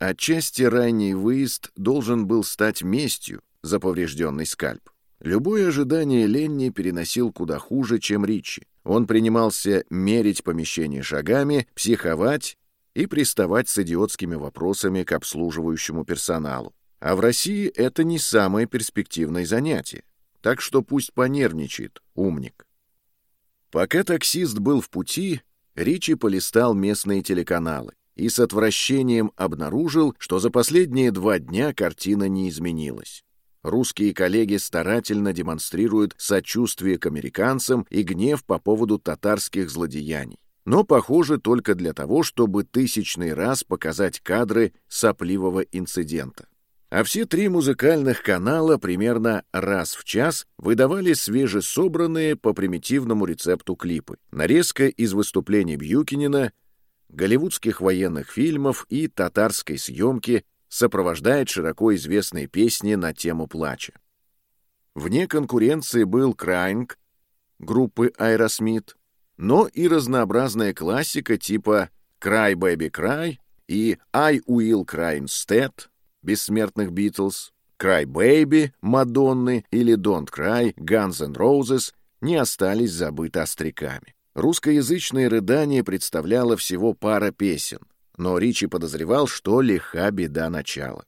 Отчасти ранний выезд должен был стать местью за поврежденный скальп. Любое ожидание Ленни переносил куда хуже, чем Ричи. Он принимался мерить помещение шагами, психовать и приставать с идиотскими вопросами к обслуживающему персоналу. А в России это не самое перспективное занятие. Так что пусть понервничает, умник. Пока таксист был в пути, Ричи полистал местные телеканалы и с отвращением обнаружил, что за последние два дня картина не изменилась. Русские коллеги старательно демонстрируют сочувствие к американцам и гнев по поводу татарских злодеяний. но, похоже, только для того, чтобы тысячный раз показать кадры сопливого инцидента. А все три музыкальных канала примерно раз в час выдавали свежесобранные по примитивному рецепту клипы. Нарезка из выступлений Бьюкинина, голливудских военных фильмов и татарской съемки сопровождает широко известные песни на тему плача. Вне конкуренции был Крайнг группы Aerosmith, но и разнообразная классика типа «Cry Baby Cry» и «I Will Cry Instead» бессмертных Битлз, «Cry Baby» Мадонны или «Don't Cry» Guns N' Roses не остались забыты остряками. Русскоязычное рыдание представляло всего пара песен, но Ричи подозревал, что лиха беда начала.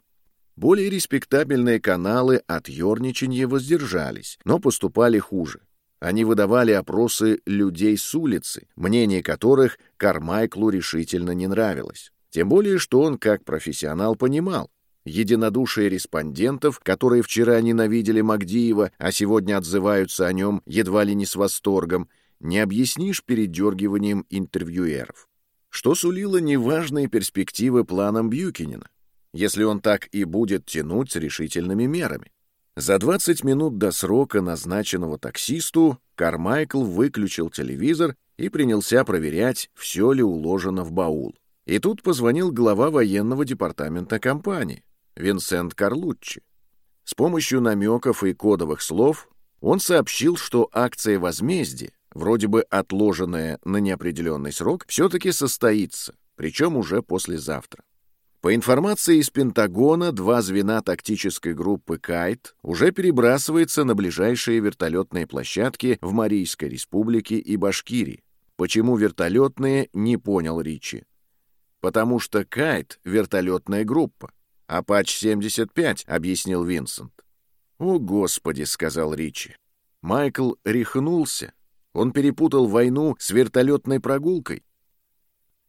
Более респектабельные каналы от ерничанья воздержались, но поступали хуже. Они выдавали опросы людей с улицы, мнение которых Кармайклу решительно не нравилось. Тем более, что он, как профессионал, понимал, единодушие респондентов, которые вчера ненавидели Магдиева, а сегодня отзываются о нем едва ли не с восторгом, не объяснишь передергиванием интервьюеров. Что сулило неважные перспективы планам Бьюкинина если он так и будет тянуть с решительными мерами. За 20 минут до срока, назначенного таксисту, Кармайкл выключил телевизор и принялся проверять, все ли уложено в баул. И тут позвонил глава военного департамента компании, Винсент Карлуччи. С помощью намеков и кодовых слов он сообщил, что акция возмездия, вроде бы отложенная на неопределенный срок, все-таки состоится, причем уже послезавтра. По информации из Пентагона, два звена тактической группы «Кайт» уже перебрасываются на ближайшие вертолетные площадки в Марийской республике и Башкирии. Почему вертолетные, не понял Ричи. Потому что «Кайт» — вертолетная группа. «Апач-75», — объяснил Винсент. «О, Господи!» — сказал Ричи. Майкл рехнулся. Он перепутал войну с вертолетной прогулкой.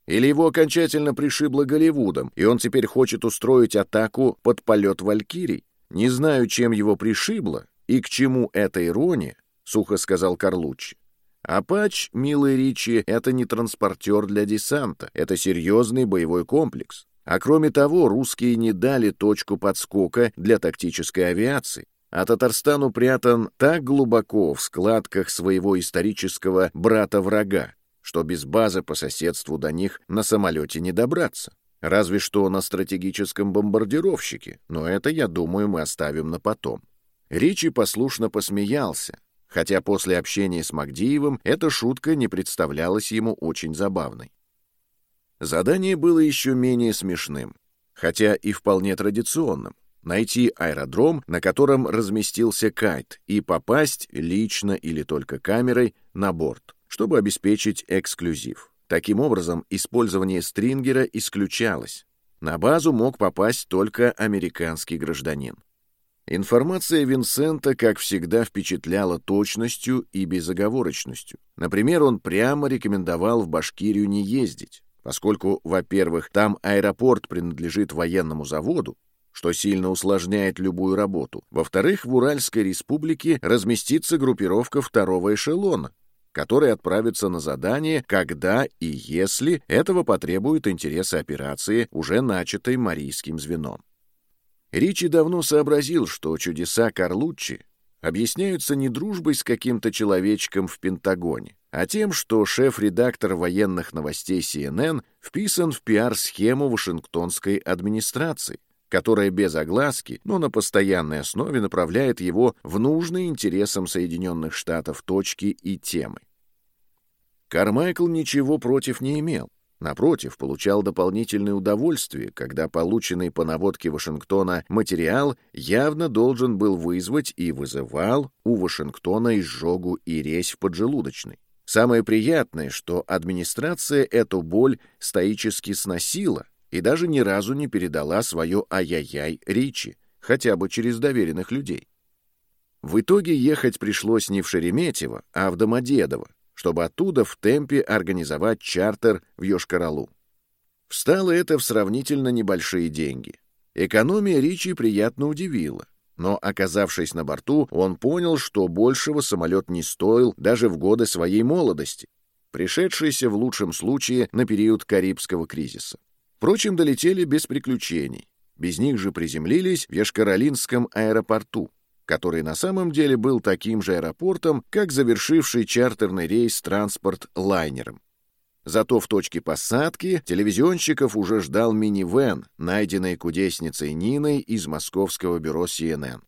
Или его окончательно пришибло Голливудом, и он теперь хочет устроить атаку под полет Валькирий? Не знаю, чем его пришибло и к чему эта ирония, — сухо сказал Карлуччи. Апач, милый Ричи, это не транспортер для десанта, это серьезный боевой комплекс. А кроме того, русские не дали точку подскока для тактической авиации. А Татарстан упрятан так глубоко в складках своего исторического брата-врага, что без базы по соседству до них на самолете не добраться. Разве что на стратегическом бомбардировщике, но это, я думаю, мы оставим на потом. Ричи послушно посмеялся, хотя после общения с Магдиевым эта шутка не представлялась ему очень забавной. Задание было еще менее смешным, хотя и вполне традиционным — найти аэродром, на котором разместился кайт, и попасть лично или только камерой на борт чтобы обеспечить эксклюзив. Таким образом, использование стрингера исключалось. На базу мог попасть только американский гражданин. Информация Винсента, как всегда, впечатляла точностью и безоговорочностью. Например, он прямо рекомендовал в Башкирию не ездить, поскольку, во-первых, там аэропорт принадлежит военному заводу, что сильно усложняет любую работу. Во-вторых, в Уральской республике разместится группировка второго эшелона, которые отправятся на задание, когда и если этого потребуют интересы операции, уже начатой Марийским звеном. Ричи давно сообразил, что чудеса Карлуччи объясняются не дружбой с каким-то человечком в Пентагоне, а тем, что шеф-редактор военных новостей CNN вписан в пиар-схему Вашингтонской администрации, которая без огласки, но на постоянной основе направляет его в нужные интересам Соединенных Штатов точки и темы. Кармайкл ничего против не имел. Напротив, получал дополнительное удовольствие, когда полученный по наводке Вашингтона материал явно должен был вызвать и вызывал у Вашингтона изжогу и резь в поджелудочной. Самое приятное, что администрация эту боль стоически сносила, и даже ни разу не передала свое ай-яй-яй Ричи, хотя бы через доверенных людей. В итоге ехать пришлось не в Шереметьево, а в Домодедово, чтобы оттуда в темпе организовать чартер в Йошкар-Олу. Встало это в сравнительно небольшие деньги. Экономия Ричи приятно удивила, но, оказавшись на борту, он понял, что большего самолет не стоил даже в годы своей молодости. пришедшийся в лучшем случае на период Карибского кризиса. Впрочем, долетели без приключений. Без них же приземлились в Яшкаролинском аэропорту, который на самом деле был таким же аэропортом, как завершивший чартерный рейс транспорт лайнером. Зато в точке посадки телевизионщиков уже ждал минивэн, найденный кудесницей Ниной из московского бюро CNN.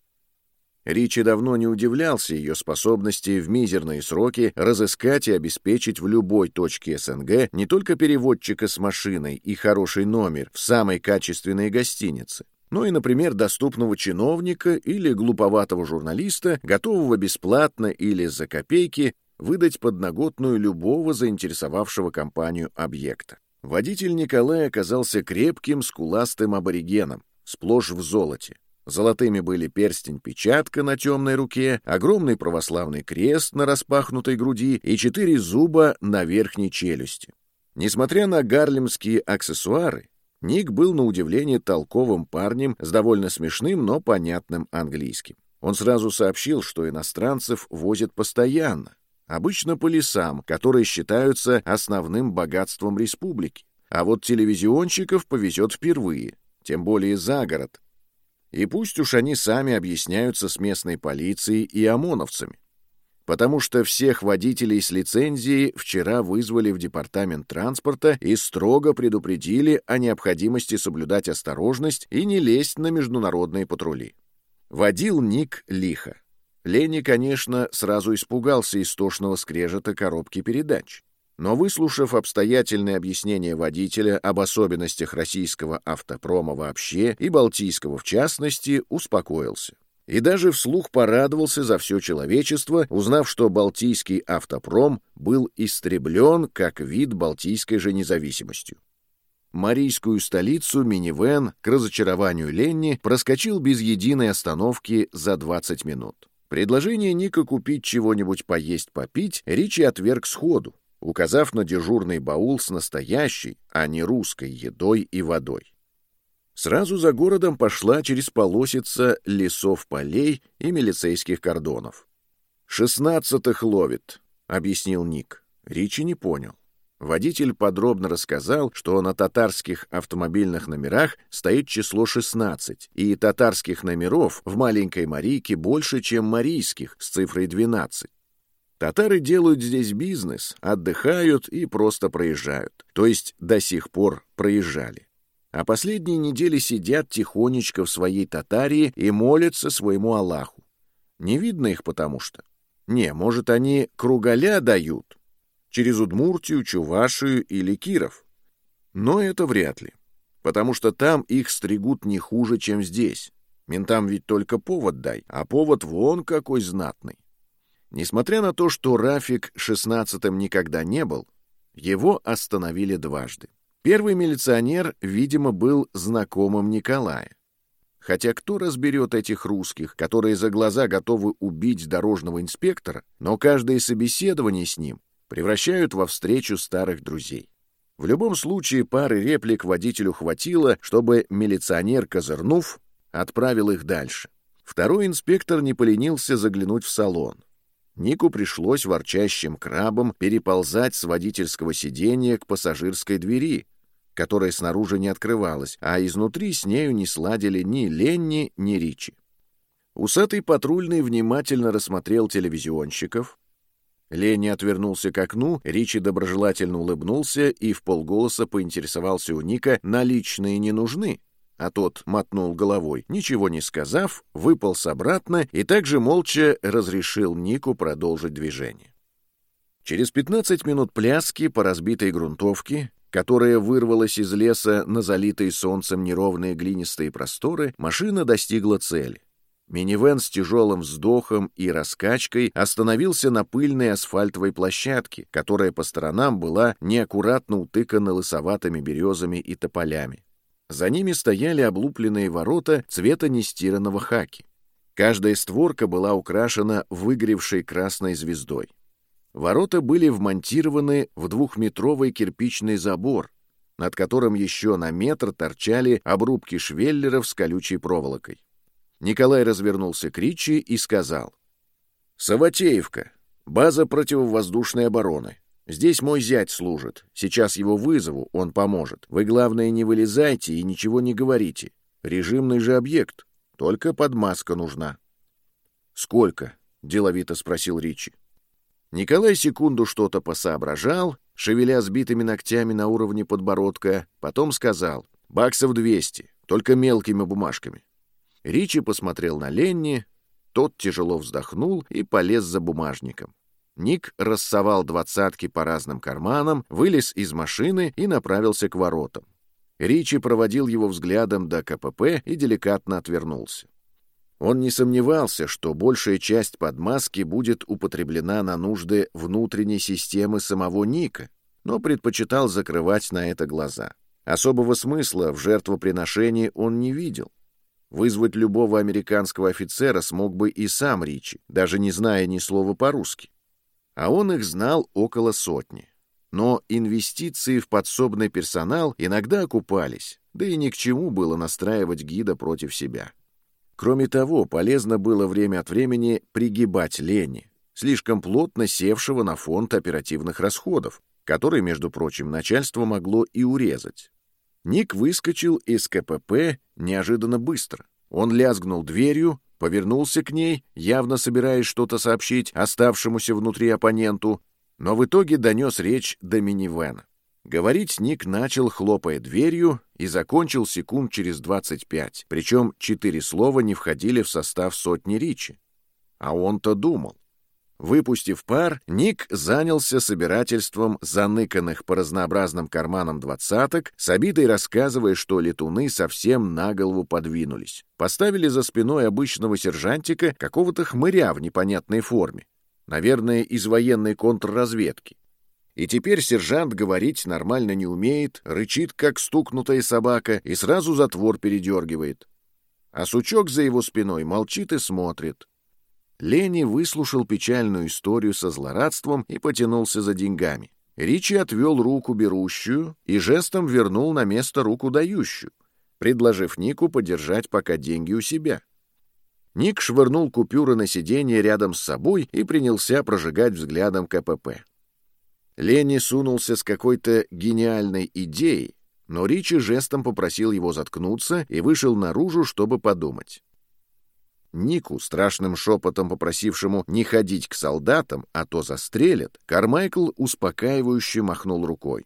Ричи давно не удивлялся ее способности в мизерные сроки разыскать и обеспечить в любой точке СНГ не только переводчика с машиной и хороший номер в самой качественной гостинице, но и, например, доступного чиновника или глуповатого журналиста, готового бесплатно или за копейки выдать подноготную любого заинтересовавшего компанию объекта. Водитель Николай оказался крепким, скуластым аборигеном, сплошь в золоте. Золотыми были перстень-печатка на темной руке, огромный православный крест на распахнутой груди и четыре зуба на верхней челюсти. Несмотря на гарлемские аксессуары, Ник был на удивление толковым парнем с довольно смешным, но понятным английским. Он сразу сообщил, что иностранцев возят постоянно, обычно по лесам, которые считаются основным богатством республики. А вот телевизионщиков повезет впервые, тем более за город, и пусть уж они сами объясняются с местной полицией и ОМОНовцами. Потому что всех водителей с лицензией вчера вызвали в департамент транспорта и строго предупредили о необходимости соблюдать осторожность и не лезть на международные патрули. Водил Ник лихо. Лени, конечно, сразу испугался истошного скрежета коробки передач но, выслушав обстоятельные объяснения водителя об особенностях российского автопрома вообще и балтийского в частности, успокоился. И даже вслух порадовался за все человечество, узнав, что балтийский автопром был истреблен как вид балтийской же независимостью. Марийскую столицу минивэн к разочарованию Ленни проскочил без единой остановки за 20 минут. Предложение Ника купить чего-нибудь поесть-попить Ричи отверг сходу, указав на дежурный баул с настоящей, а не русской едой и водой. Сразу за городом пошла через полосица лесов полей и милицейских кордонов. «Шестнадцатых ловит», — объяснил Ник. Ричи не понял. Водитель подробно рассказал, что на татарских автомобильных номерах стоит число 16, и татарских номеров в маленькой Марийке больше, чем марийских с цифрой 12. Татары делают здесь бизнес, отдыхают и просто проезжают. То есть до сих пор проезжали. А последние недели сидят тихонечко в своей татарии и молятся своему Аллаху. Не видно их потому что. Не, может, они кругаля дают через Удмуртию, Чувашию или Киров. Но это вряд ли, потому что там их стригут не хуже, чем здесь. Ментам ведь только повод дай, а повод вон какой знатный. Несмотря на то, что Рафик шестнадцатым никогда не был, его остановили дважды. Первый милиционер, видимо, был знакомым Николая. Хотя кто разберет этих русских, которые за глаза готовы убить дорожного инспектора, но каждое собеседование с ним превращают во встречу старых друзей. В любом случае пары реплик водителю хватило, чтобы милиционер, козырнув, отправил их дальше. Второй инспектор не поленился заглянуть в салон. Нику пришлось ворчащим крабом переползать с водительского сиденья к пассажирской двери, которая снаружи не открывалась, а изнутри с нею не сладили ни Ленни, ни Ричи. Усатый патрульный внимательно рассмотрел телевизионщиков. Ленни отвернулся к окну, Ричи доброжелательно улыбнулся и в полголоса поинтересовался у Ника, наличные не нужны, а тот мотнул головой, ничего не сказав, выполз обратно и также молча разрешил Нику продолжить движение. Через 15 минут пляски по разбитой грунтовке, которая вырвалась из леса на залитые солнцем неровные глинистые просторы, машина достигла цели. Минивэн с тяжелым вздохом и раскачкой остановился на пыльной асфальтовой площадке, которая по сторонам была неаккуратно утыкана лысоватыми березами и тополями. За ними стояли облупленные ворота цвета нестиранного хаки. Каждая створка была украшена выгоревшей красной звездой. Ворота были вмонтированы в двухметровый кирпичный забор, над которым еще на метр торчали обрубки швеллеров с колючей проволокой. Николай развернулся к Ричи и сказал. «Саватеевка, база противовоздушной обороны. Здесь мой зять служит. Сейчас его вызову, он поможет. Вы, главное, не вылезайте и ничего не говорите. Режимный же объект. Только подмазка нужна». «Сколько?» — деловито спросил Ричи. Николай секунду что-то посоображал, шевеля сбитыми ногтями на уровне подбородка, потом сказал «Баксов двести, только мелкими бумажками». Ричи посмотрел на Ленни, тот тяжело вздохнул и полез за бумажником. Ник рассовал двадцатки по разным карманам, вылез из машины и направился к воротам. Ричи проводил его взглядом до КПП и деликатно отвернулся. Он не сомневался, что большая часть подмазки будет употреблена на нужды внутренней системы самого Ника, но предпочитал закрывать на это глаза. Особого смысла в жертвоприношении он не видел. Вызвать любого американского офицера смог бы и сам Ричи, даже не зная ни слова по-русски. А он их знал около сотни. Но инвестиции в подсобный персонал иногда окупались, да и ни к чему было настраивать гида против себя. Кроме того, полезно было время от времени пригибать лени, слишком плотно севшего на фонд оперативных расходов, который, между прочим, начальство могло и урезать. Ник выскочил из КПП неожиданно быстро. Он лязгнул дверью, повернулся к ней, явно собираясь что-то сообщить оставшемуся внутри оппоненту, но в итоге донес речь до минивэна. Говорить Ник начал, хлопая дверью, и закончил секунд через 25, причем четыре слова не входили в состав сотни речи. А он-то думал. Выпустив пар, Ник занялся собирательством заныканных по разнообразным карманам двадцаток, с обидой рассказывая, что летуны совсем на голову подвинулись. Поставили за спиной обычного сержантика какого-то хмыря в непонятной форме. Наверное, из военной контрразведки. И теперь сержант говорить нормально не умеет, рычит, как стукнутая собака, и сразу затвор передергивает. А сучок за его спиной молчит и смотрит. Лени выслушал печальную историю со злорадством и потянулся за деньгами. Ричи отвел руку берущую и жестом вернул на место руку дающую, предложив Нику подержать пока деньги у себя. Ник швырнул купюры на сиденье рядом с собой и принялся прожигать взглядом КПП. Ленни сунулся с какой-то гениальной идеей, но Ричи жестом попросил его заткнуться и вышел наружу, чтобы подумать. Нику, страшным шепотом попросившему не ходить к солдатам, а то застрелят, Кармайкл успокаивающе махнул рукой.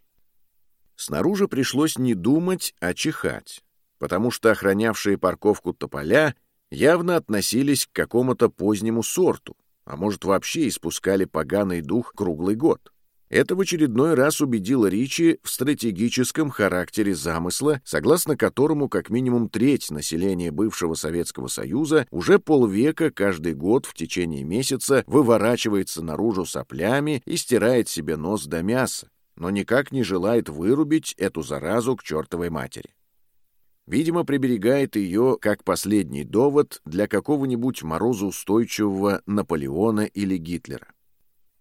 Снаружи пришлось не думать, а чихать, потому что охранявшие парковку тополя явно относились к какому-то позднему сорту, а может вообще испускали поганый дух круглый год. Это в очередной раз убедило Ричи в стратегическом характере замысла, согласно которому как минимум треть населения бывшего Советского Союза уже полвека каждый год в течение месяца выворачивается наружу соплями и стирает себе нос до мяса, но никак не желает вырубить эту заразу к чертовой матери. Видимо, приберегает ее как последний довод для какого-нибудь морозоустойчивого Наполеона или Гитлера.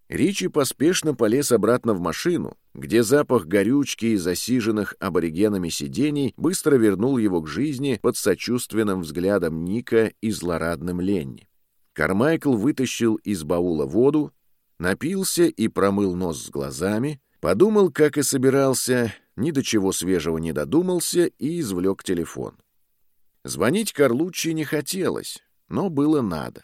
Ричи поспешно полез обратно в машину, где запах горючки и засиженных аборигенами сидений быстро вернул его к жизни под сочувственным взглядом Ника и злорадным Ленни. Кармайкл вытащил из баула воду, напился и промыл нос с глазами, подумал, как и собирался, ни до чего свежего не додумался и извлек телефон. Звонить Карлуччи не хотелось, но было надо.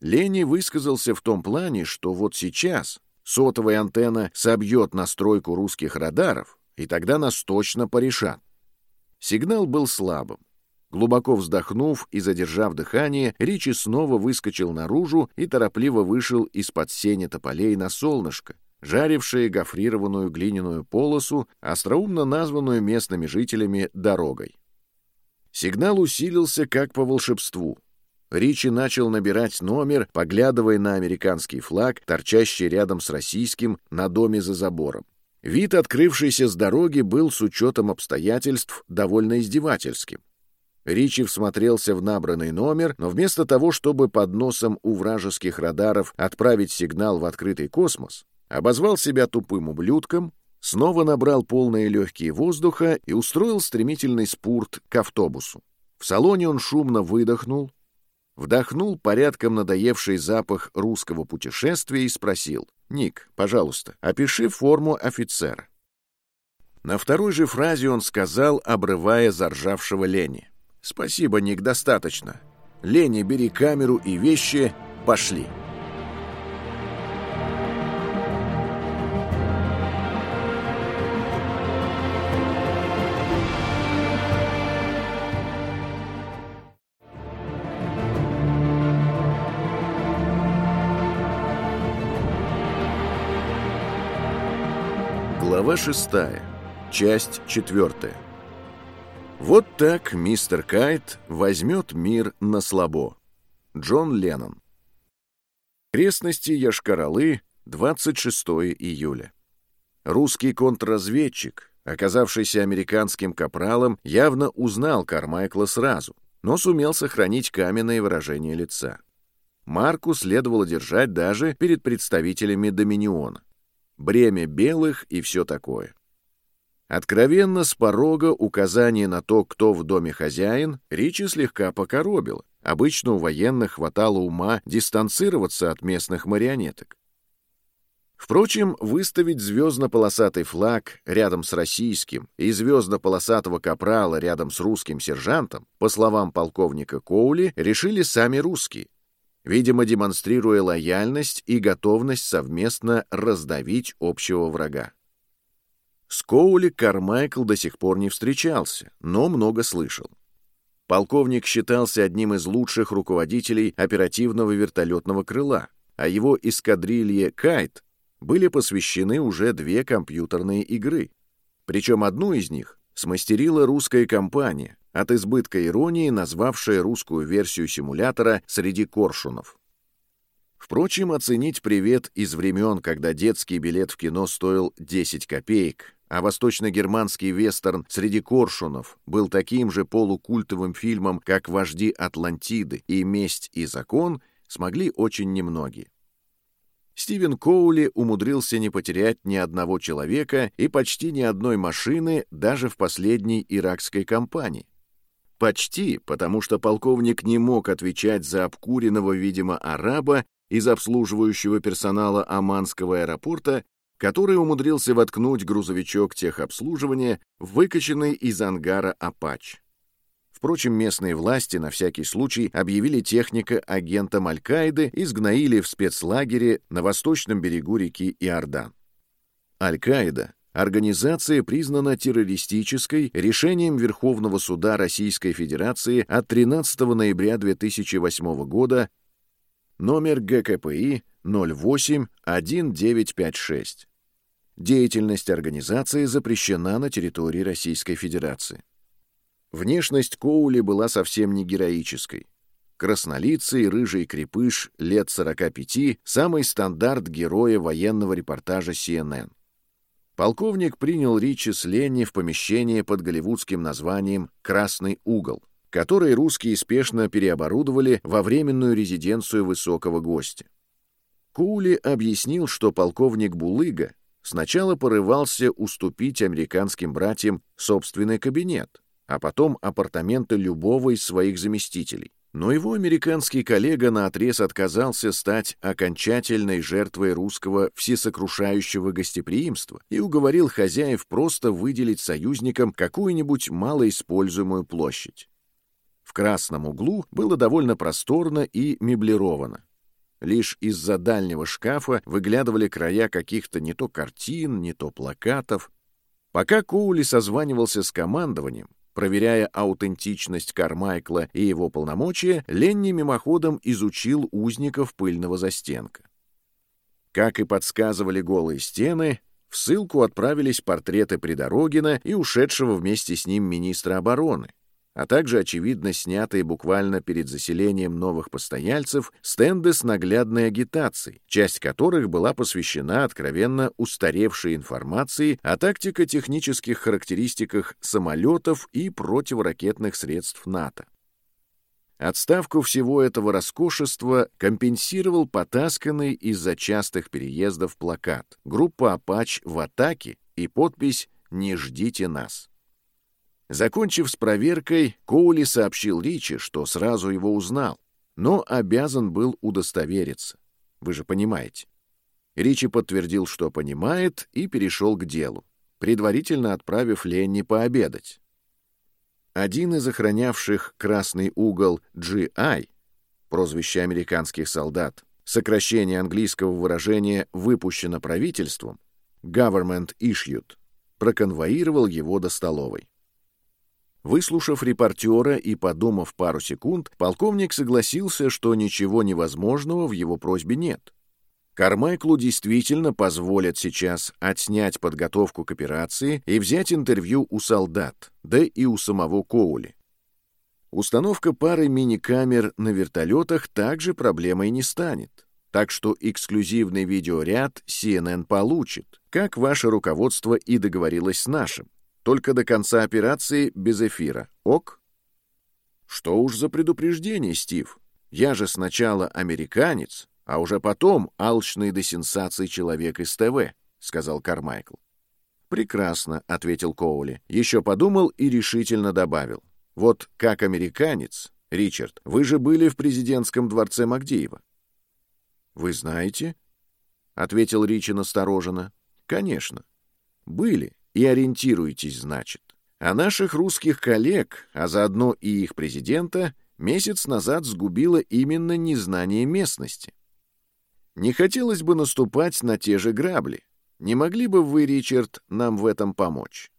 Лени высказался в том плане, что вот сейчас сотовая антенна собьет настройку русских радаров, и тогда нас точно порешат. Сигнал был слабым. Глубоко вздохнув и задержав дыхание, Ричи снова выскочил наружу и торопливо вышел из-под сени тополей на солнышко, жарившее гофрированную глиняную полосу, остроумно названную местными жителями «дорогой». Сигнал усилился как по волшебству — Ричи начал набирать номер, поглядывая на американский флаг, торчащий рядом с российским на доме за забором. Вид, открывшийся с дороги, был с учетом обстоятельств довольно издевательским. Ричи всмотрелся в набранный номер, но вместо того, чтобы под носом у вражеских радаров отправить сигнал в открытый космос, обозвал себя тупым ублюдком, снова набрал полные легкие воздуха и устроил стремительный спурт к автобусу. В салоне он шумно выдохнул, вдохнул порядком надоевший запах русского путешествия и спросил, Ник, пожалуйста, опиши форму офицера». На второй же фразе он сказал, обрывая заржавшего Лени. «Спасибо, Ник, достаточно. Лени, бери камеру и вещи, пошли». Глава шестая. Часть четвертая. Вот так мистер Кайт возьмет мир на слабо. Джон Леннон. Крестности Яшкаралы, 26 июля. Русский контрразведчик, оказавшийся американским капралом, явно узнал Кармайкла сразу, но сумел сохранить каменное выражение лица. Марку следовало держать даже перед представителями Доминиона бремя белых и все такое. Откровенно с порога указание на то, кто в доме хозяин, Ричи слегка покоробило. Обычно у военных хватало ума дистанцироваться от местных марионеток. Впрочем, выставить звездно-полосатый флаг рядом с российским и звездно-полосатого капрала рядом с русским сержантом, по словам полковника Коули, решили сами русские, видимо, демонстрируя лояльность и готовность совместно раздавить общего врага. С Коули Кармайкл до сих пор не встречался, но много слышал. Полковник считался одним из лучших руководителей оперативного вертолетного крыла, а его эскадрилье «Кайт» были посвящены уже две компьютерные игры. Причем одну из них смастерила русская компания, от избытка иронии назвавшая русскую версию симулятора среди коршунов. Впрочем, оценить привет из времен, когда детский билет в кино стоил 10 копеек, а восточно-германский вестерн среди коршунов был таким же полукультовым фильмом, как «Вожди Атлантиды» и «Месть и закон», смогли очень немногие. Стивен Коули умудрился не потерять ни одного человека и почти ни одной машины даже в последней иракской кампании. Почти, потому что полковник не мог отвечать за обкуренного, видимо, араба из обслуживающего персонала Аманского аэропорта, который умудрился воткнуть грузовичок техобслуживания, выкачанный из ангара «Апач». Впрочем, местные власти на всякий случай объявили техника агентом Аль-Каиды и сгноили в спецлагере на восточном берегу реки Иордан. Аль-Каида Организация признана террористической решением Верховного суда Российской Федерации от 13 ноября 2008 года номер ГКПИ 081956. Деятельность организации запрещена на территории Российской Федерации. Внешность Коули была совсем не героической. Краснолицый, рыжий крепыш, лет 45, самый стандарт героя военного репортажа CNN. Полковник принял Ричи с Ленни в помещение под голливудским названием «Красный угол», который русские спешно переоборудовали во временную резиденцию высокого гостя. Кули объяснил, что полковник Булыга сначала порывался уступить американским братьям собственный кабинет, а потом апартаменты любого из своих заместителей. Но его американский коллега наотрез отказался стать окончательной жертвой русского всесокрушающего гостеприимства и уговорил хозяев просто выделить союзникам какую-нибудь малоиспользуемую площадь. В красном углу было довольно просторно и меблировано. Лишь из-за дальнего шкафа выглядывали края каких-то не то картин, не то плакатов. Пока Коули созванивался с командованием, Проверяя аутентичность Кармайкла и его полномочия, Ленни мимоходом изучил узников пыльного застенка. Как и подсказывали голые стены, в ссылку отправились портреты Придорогина и ушедшего вместе с ним министра обороны, а также, очевидно, снятые буквально перед заселением новых постояльцев стенды с наглядной агитацией, часть которых была посвящена откровенно устаревшей информации о тактико-технических характеристиках самолетов и противоракетных средств НАТО. Отставку всего этого роскошества компенсировал потасканный из-за частых переездов плакат «Группа «Апач» в атаке» и подпись «Не ждите нас». Закончив с проверкой, Коули сообщил Ричи, что сразу его узнал, но обязан был удостовериться. Вы же понимаете. Ричи подтвердил, что понимает, и перешел к делу, предварительно отправив Ленни пообедать. Один из охранявших красный угол GI, прозвище американских солдат, сокращение английского выражения «выпущено правительством», government issued, проконвоировал его до столовой. Выслушав репортера и подумав пару секунд, полковник согласился, что ничего невозможного в его просьбе нет. Кармайклу действительно позволят сейчас отснять подготовку к операции и взять интервью у солдат, да и у самого Коули. Установка пары мини-камер на вертолетах также проблемой не станет. Так что эксклюзивный видеоряд CNN получит, как ваше руководство и договорилось с нашим. Только до конца операции без эфира. Ок? Что уж за предупреждение, Стив. Я же сначала американец, а уже потом алчный до сенсаций человек из ТВ, сказал Кармайкл. Прекрасно, ответил Коули. Еще подумал и решительно добавил. Вот как американец, Ричард, вы же были в президентском дворце Магдеева. Вы знаете? ответил Ричи настороженно. Конечно. Были и ориентируйтесь, значит. А наших русских коллег, а заодно и их президента, месяц назад сгубило именно незнание местности. Не хотелось бы наступать на те же грабли. Не могли бы вы, Ричард, нам в этом помочь?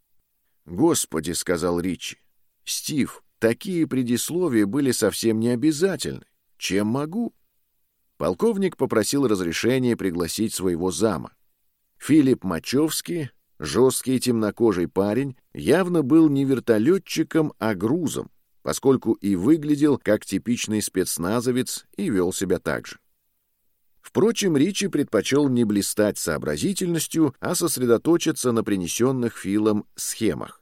«Господи», — сказал Ричи. «Стив, такие предисловия были совсем не обязательны. Чем могу?» Полковник попросил разрешения пригласить своего зама. Филипп Мачевский, жесткий темнокожий парень, явно был не вертолетчиком, а грузом, поскольку и выглядел как типичный спецназовец и вел себя так же. Впрочем, Ричи предпочел не блистать сообразительностью, а сосредоточиться на принесенных Филом схемах.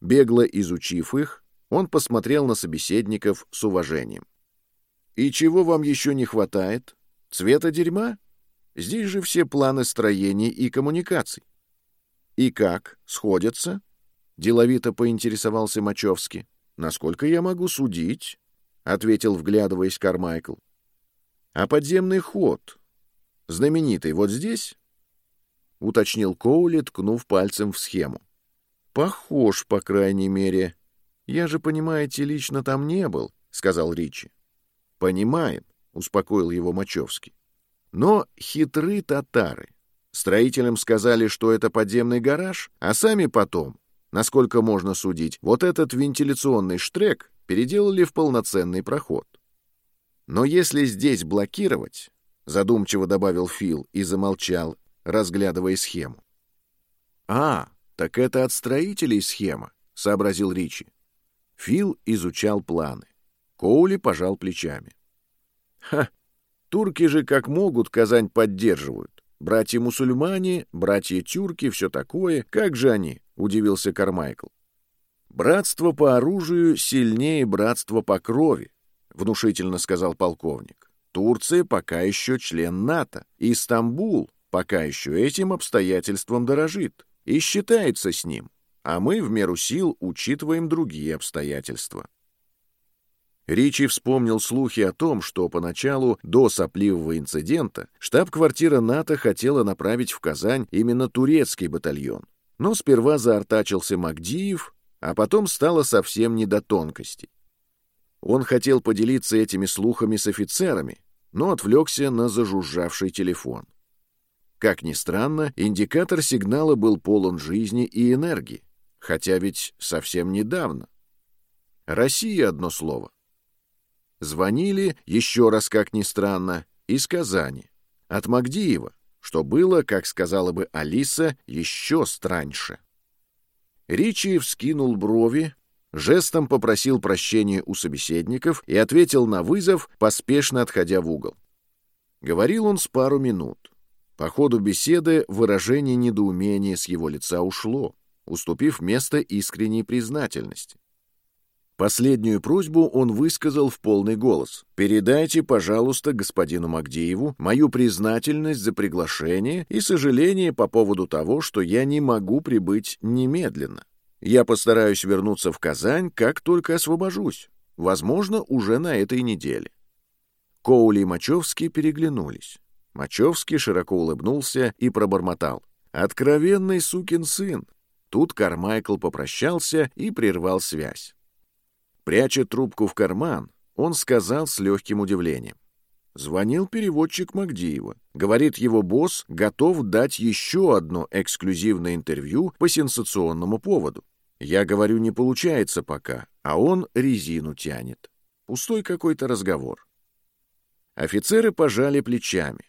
Бегло изучив их, он посмотрел на собеседников с уважением. «И чего вам еще не хватает? Цвета дерьма? Здесь же все планы строения и коммуникаций». «И как? Сходятся?» — деловито поинтересовался Мачевский. «Насколько я могу судить?» — ответил, вглядываясь Кармайкл. А подземный ход, знаменитый вот здесь? — уточнил Коули, ткнув пальцем в схему. «Похож, по крайней мере. Я же, понимаете, лично там не был», — сказал Ричи. «Понимаем», — успокоил его Мачевский. «Но хитры татары. Строителям сказали, что это подземный гараж, а сами потом, насколько можно судить, вот этот вентиляционный штрек переделали в полноценный проход. Но если здесь блокировать, задумчиво добавил Фил и замолчал, разглядывая схему. А, так это от строителей схема, сообразил Ричи. Фил изучал планы. Коули пожал плечами. Ха, турки же как могут Казань поддерживают. Братья-мусульмане, братья-тюрки, все такое. Как же они? Удивился Кармайкл. Братство по оружию сильнее братства по крови, внушительно сказал полковник. Турция пока еще член НАТО, и Стамбул пока еще этим обстоятельством дорожит и считается с ним, а мы в меру сил учитываем другие обстоятельства. Ричи вспомнил слухи о том, что поначалу, до сопливого инцидента, штаб-квартира НАТО хотела направить в Казань именно турецкий батальон. Но сперва заортачился Магдиев, а потом стало совсем не до тонкостей. Он хотел поделиться этими слухами с офицерами, но отвлекся на зажужжавший телефон. Как ни странно, индикатор сигнала был полон жизни и энергии, хотя ведь совсем недавно. Россия — одно слово. Звонили, еще раз как ни странно, из Казани, от Магдиева, что было, как сказала бы Алиса, еще страньше. Ричи вскинул брови, жестом попросил прощения у собеседников и ответил на вызов, поспешно отходя в угол. Говорил он с пару минут. По ходу беседы выражение недоумения с его лица ушло, уступив место искренней признательности. Последнюю просьбу он высказал в полный голос. «Передайте, пожалуйста, господину Магдееву мою признательность за приглашение и сожаление по поводу того, что я не могу прибыть немедленно. Я постараюсь вернуться в Казань, как только освобожусь. Возможно, уже на этой неделе. Коули и Мачевский переглянулись. Мачевский широко улыбнулся и пробормотал. «Откровенный сукин сын!» Тут Кармайкл попрощался и прервал связь. Пряча трубку в карман, он сказал с легким удивлением. Звонил переводчик Магдиева. Говорит, его босс готов дать еще одно эксклюзивное интервью по сенсационному поводу. Я говорю, не получается пока, а он резину тянет. Пустой какой-то разговор. Офицеры пожали плечами.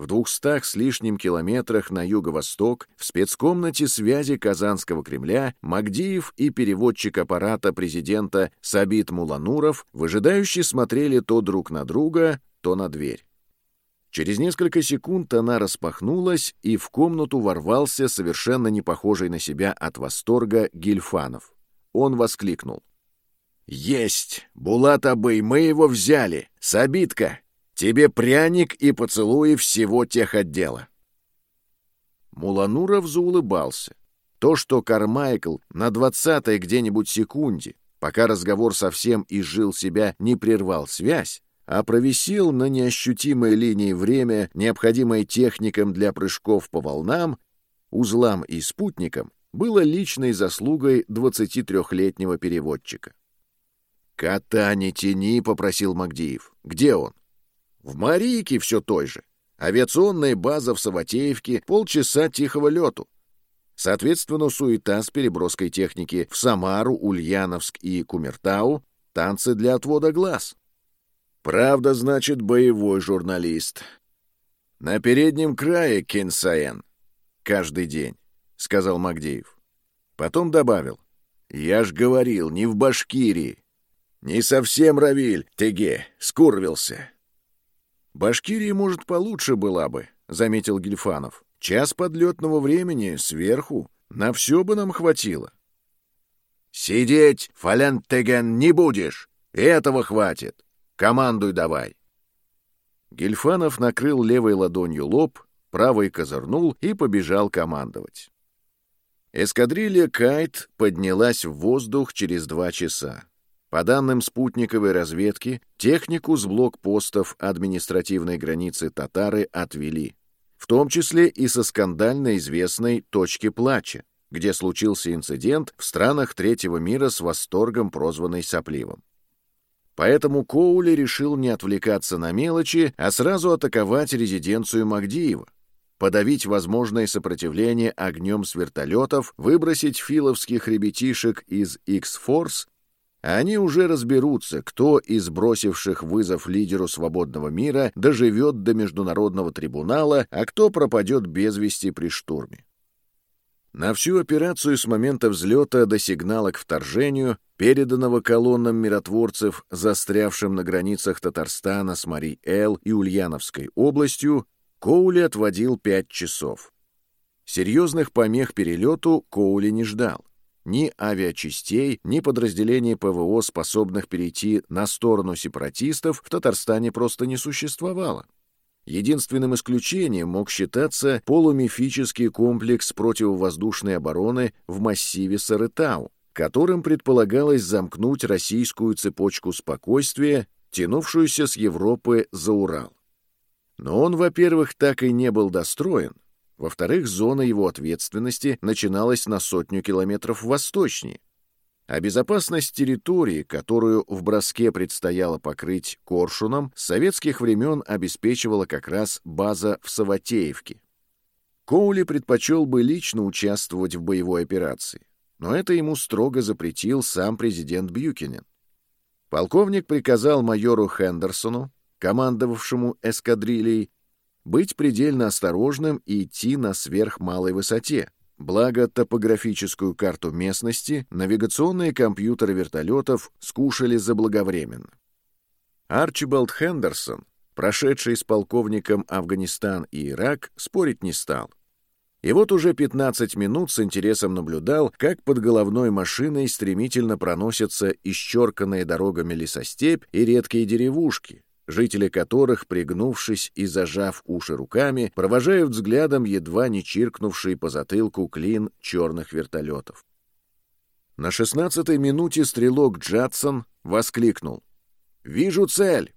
В двухстах с лишним километрах на юго-восток, в спецкомнате связи Казанского Кремля, Магдиев и переводчик аппарата президента Сабит Мулануров выжидающе смотрели то друг на друга, то на дверь. Через несколько секунд она распахнулась, и в комнату ворвался совершенно не похожий на себя от восторга Гильфанов. Он воскликнул. «Есть! Булат Абый, мы его взяли! Сабитка! Тебе пряник и поцелуи всего тех отдела. Мулануров заулыбался. То, что Кармайкл на двадцатой где-нибудь секунде, пока разговор совсем изжил себя, не прервал связь, а провисел на неощутимой линии время, необходимой техникам для прыжков по волнам, узлам и спутникам, было личной заслугой 23-летнего переводчика. «Кота не тяни», — попросил Магдиев. «Где он?» В Марийке все той же. Авиационная база в Саватеевке, полчаса тихого лету. Соответственно, суета с переброской техники в Самару, Ульяновск и Кумертау, танцы для отвода глаз. Правда, значит, боевой журналист. На переднем крае Кенсаен. Каждый день, — сказал Магдеев. Потом добавил. Я ж говорил, не в Башкирии. Не совсем Равиль, Теге, скурвился. «Башкирия, может, получше была бы», — заметил Гельфанов. «Час подлетного времени, сверху, на все бы нам хватило». «Сидеть, Фалентеген, не будешь! Этого хватит! Командуй давай!» Гельфанов накрыл левой ладонью лоб, правой козырнул и побежал командовать. Эскадрилья «Кайт» поднялась в воздух через два часа. По данным спутниковой разведки, технику с блокпостов административной границы татары отвели, в том числе и со скандально известной «точки плача», где случился инцидент в странах третьего мира с восторгом прозванный сопливым. Поэтому Коули решил не отвлекаться на мелочи, а сразу атаковать резиденцию Магдиева, подавить возможное сопротивление огнем с вертолетов, выбросить филовских ребятишек из X-Force они уже разберутся, кто из бросивших вызов лидеру свободного мира доживет до международного трибунала, а кто пропадет без вести при штурме. На всю операцию с момента взлета до сигнала к вторжению, переданного колоннам миротворцев, застрявшим на границах Татарстана с Мари-Эл и Ульяновской областью, Коули отводил пять часов. Серьезных помех перелету Коули не ждал. Ни авиачастей, ни подразделений ПВО, способных перейти на сторону сепаратистов, в Татарстане просто не существовало. Единственным исключением мог считаться полумифический комплекс противовоздушной обороны в массиве Сарытау, которым предполагалось замкнуть российскую цепочку спокойствия, тянувшуюся с Европы за Урал. Но он, во-первых, так и не был достроен, во-вторых, зона его ответственности начиналась на сотню километров восточнее. А безопасность территории, которую в броске предстояло покрыть коршуном, с советских времен обеспечивала как раз база в Саватеевке. Коули предпочел бы лично участвовать в боевой операции, но это ему строго запретил сам президент Бьюкинен. Полковник приказал майору Хендерсону, командовавшему эскадрильей, быть предельно осторожным и идти на сверхмалой высоте. Благо, топографическую карту местности навигационные компьютеры вертолетов скушали заблаговременно. Арчибалд Хендерсон, прошедший с полковником Афганистан и Ирак, спорить не стал. И вот уже 15 минут с интересом наблюдал, как под головной машиной стремительно проносятся исчерканные дорогами лесостепь и редкие деревушки, жители которых, пригнувшись и зажав уши руками, провожают взглядом едва не чиркнувший по затылку клин черных вертолетов. На шестнадцатой минуте стрелок Джадсон воскликнул. «Вижу цель!»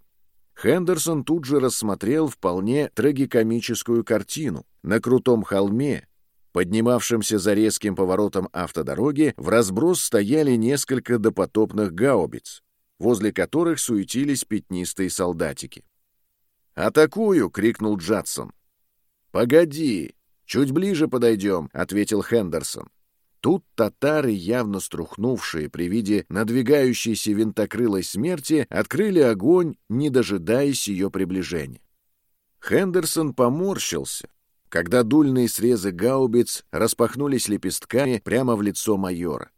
Хендерсон тут же рассмотрел вполне трагикомическую картину. На крутом холме, поднимавшемся за резким поворотом автодороги, в разброс стояли несколько допотопных гаубиц, возле которых суетились пятнистые солдатики. «Атакую!» — крикнул Джадсон. «Погоди! Чуть ближе подойдем!» — ответил Хендерсон. Тут татары, явно струхнувшие при виде надвигающейся винтокрылой смерти, открыли огонь, не дожидаясь ее приближения. Хендерсон поморщился, когда дульные срезы гаубиц распахнулись лепестками прямо в лицо майора.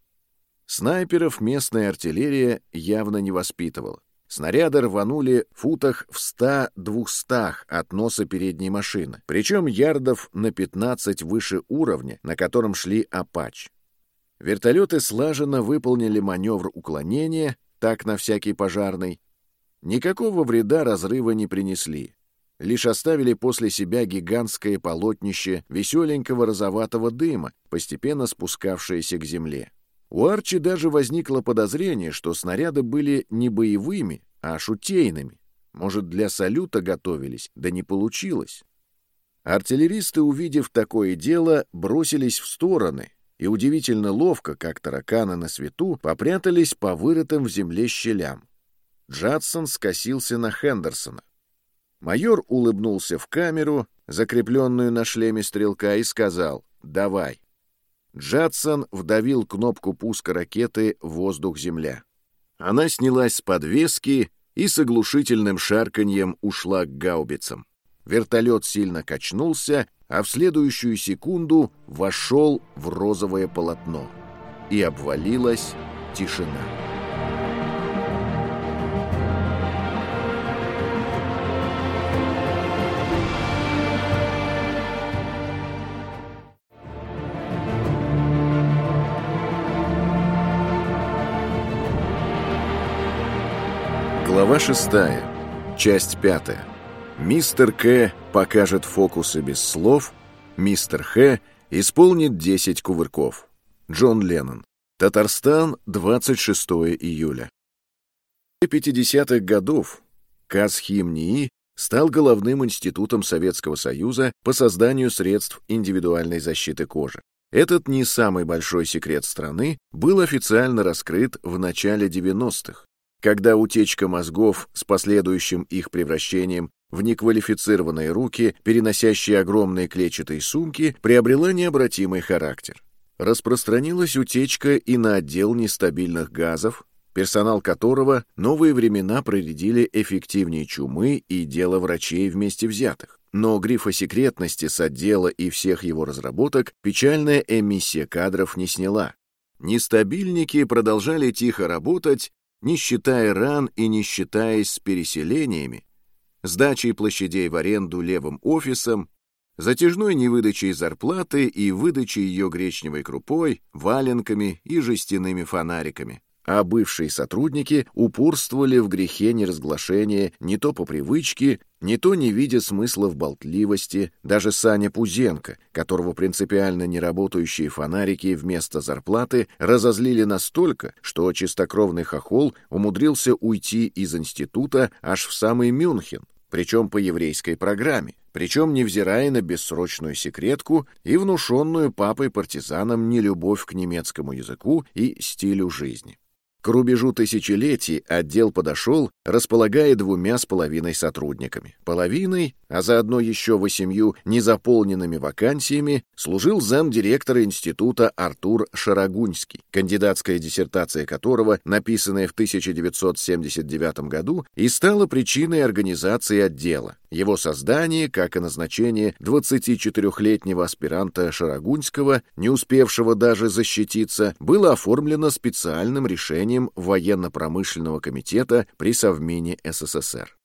Снайперов местная артиллерия явно не воспитывала. Снаряды рванули в футах в ста-двухстах от носа передней машины, причем ярдов на 15 выше уровня, на котором шли «Апач». Вертолеты слаженно выполнили маневр уклонения, так на всякий пожарный. Никакого вреда разрыва не принесли. Лишь оставили после себя гигантское полотнище веселенького розоватого дыма, постепенно спускавшееся к земле. У Арчи даже возникло подозрение, что снаряды были не боевыми, а шутейными. Может, для салюта готовились, да не получилось. Артиллеристы, увидев такое дело, бросились в стороны и удивительно ловко, как тараканы на свету, попрятались по вырытым в земле щелям. Джадсон скосился на Хендерсона. Майор улыбнулся в камеру, закрепленную на шлеме стрелка, и сказал «Давай». Джадсон вдавил кнопку пуска ракеты «Воздух-Земля». Она снялась с подвески и с оглушительным шарканьем ушла к гаубицам. Вертолет сильно качнулся, а в следующую секунду вошел в розовое полотно. И обвалилась тишина. Глава шестая. Часть пятая. Мистер К. покажет фокусы без слов. Мистер Х. исполнит 10 кувырков. Джон Леннон. Татарстан, 26 июля. В 50-х годов КАСХИМНИИ стал головным институтом Советского Союза по созданию средств индивидуальной защиты кожи. Этот не самый большой секрет страны был официально раскрыт в начале 90-х, когда утечка мозгов с последующим их превращением в неквалифицированные руки, переносящие огромные клетчатые сумки, приобрела необратимый характер. Распространилась утечка и на отдел нестабильных газов, персонал которого новые времена проредили эффективнее чумы и дело врачей вместе взятых. Но грифа секретности с отдела и всех его разработок печальная эмиссия кадров не сняла. Нестабильники продолжали тихо работать, не считая ран и не считаясь с переселениями, сдачей площадей в аренду левым офисом, затяжной невыдачей зарплаты и выдачей ее гречневой крупой, валенками и жестяными фонариками. А бывшие сотрудники упорствовали в грехе неразглашения не то по привычке, не то не видя смысла в болтливости, даже Саня Пузенко, которого принципиально неработающие фонарики вместо зарплаты разозлили настолько, что чистокровный хохол умудрился уйти из института аж в самый Мюнхен, причем по еврейской программе, причем невзирая на бессрочную секретку и внушенную папой-партизанам нелюбовь к немецкому языку и стилю жизни. К рубежу тысячелетий отдел подошел, располагая двумя с половиной сотрудниками. Половиной, а заодно еще восемью незаполненными вакансиями, служил замдиректора института Артур Шарагуньский, кандидатская диссертация которого, написанная в 1979 году, и стала причиной организации отдела. Его создание, как и назначение 24-летнего аспиранта Шарагуньского, не успевшего даже защититься, было оформлено специальным решением Военно-промышленного комитета при Совмине СССР.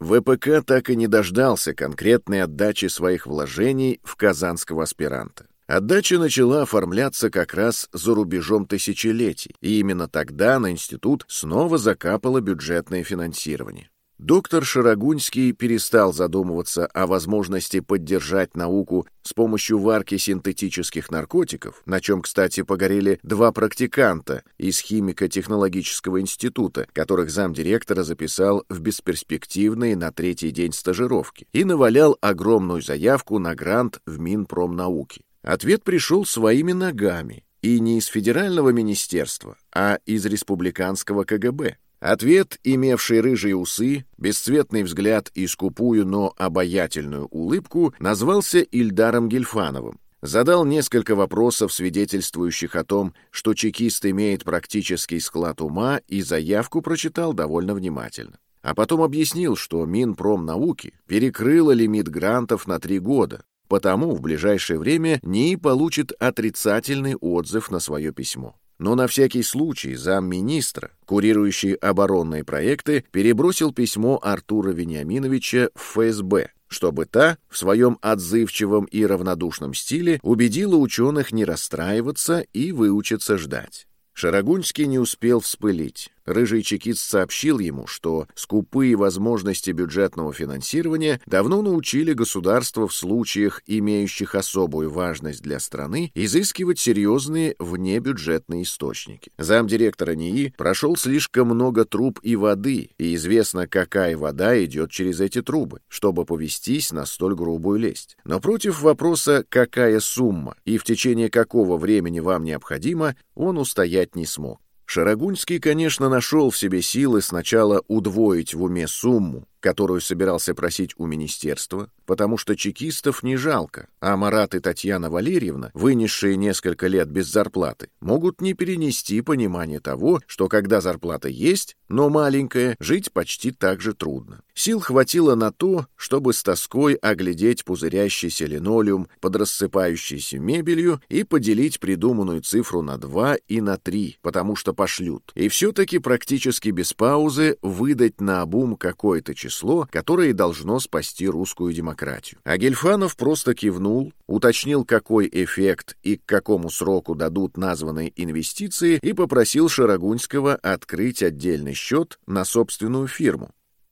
ВПК так и не дождался конкретной отдачи своих вложений в казанского аспиранта. Отдача начала оформляться как раз за рубежом тысячелетий, и именно тогда на институт снова закапало бюджетное финансирование. Доктор Шарагунский перестал задумываться о возможности поддержать науку с помощью варки синтетических наркотиков, на чем, кстати, погорели два практиканта из химико-технологического института, которых замдиректора записал в бесперспективные на третий день стажировки, и навалял огромную заявку на грант в Минпромнауки. Ответ пришел своими ногами, и не из федерального министерства, а из республиканского КГБ. Ответ, имевший рыжие усы, бесцветный взгляд и скупую, но обаятельную улыбку, назвался Ильдаром Гельфановым. Задал несколько вопросов, свидетельствующих о том, что чекист имеет практический склад ума, и заявку прочитал довольно внимательно. А потом объяснил, что Минпромнауки перекрыла лимит грантов на три года, потому в ближайшее время НИИ получит отрицательный отзыв на свое письмо. Но на всякий случай замминистра, курирующий оборонные проекты, перебросил письмо Артура Вениаминовича в ФСБ, чтобы та в своем отзывчивом и равнодушном стиле убедила ученых не расстраиваться и выучиться ждать. Шарагунский не успел вспылить. Рыжий чекист сообщил ему, что скупые возможности бюджетного финансирования давно научили государство в случаях, имеющих особую важность для страны, изыскивать серьезные внебюджетные источники. Замдиректора НИИ прошел слишком много труб и воды, и известно, какая вода идет через эти трубы, чтобы повестись на столь грубую лесть. Но против вопроса «какая сумма» и в течение какого времени вам необходимо, он устоять не смог. Шарагунский, конечно, нашел в себе силы сначала удвоить в уме сумму, которую собирался просить у министерства, потому что чекистов не жалко, а Марат и Татьяна Валерьевна, вынесшие несколько лет без зарплаты, могут не перенести понимание того, что когда зарплата есть, но маленькая, жить почти так же трудно. Сил хватило на то, чтобы с тоской оглядеть пузырящийся линолеум под рассыпающейся мебелью и поделить придуманную цифру на два и на три, потому что пошлют. И все-таки практически без паузы выдать на обум какое-то число число, которое должно спасти русскую демократию. А Гельфанов просто кивнул, уточнил, какой эффект и к какому сроку дадут названные инвестиции и попросил Шарагунского открыть отдельный счет на собственную фирму.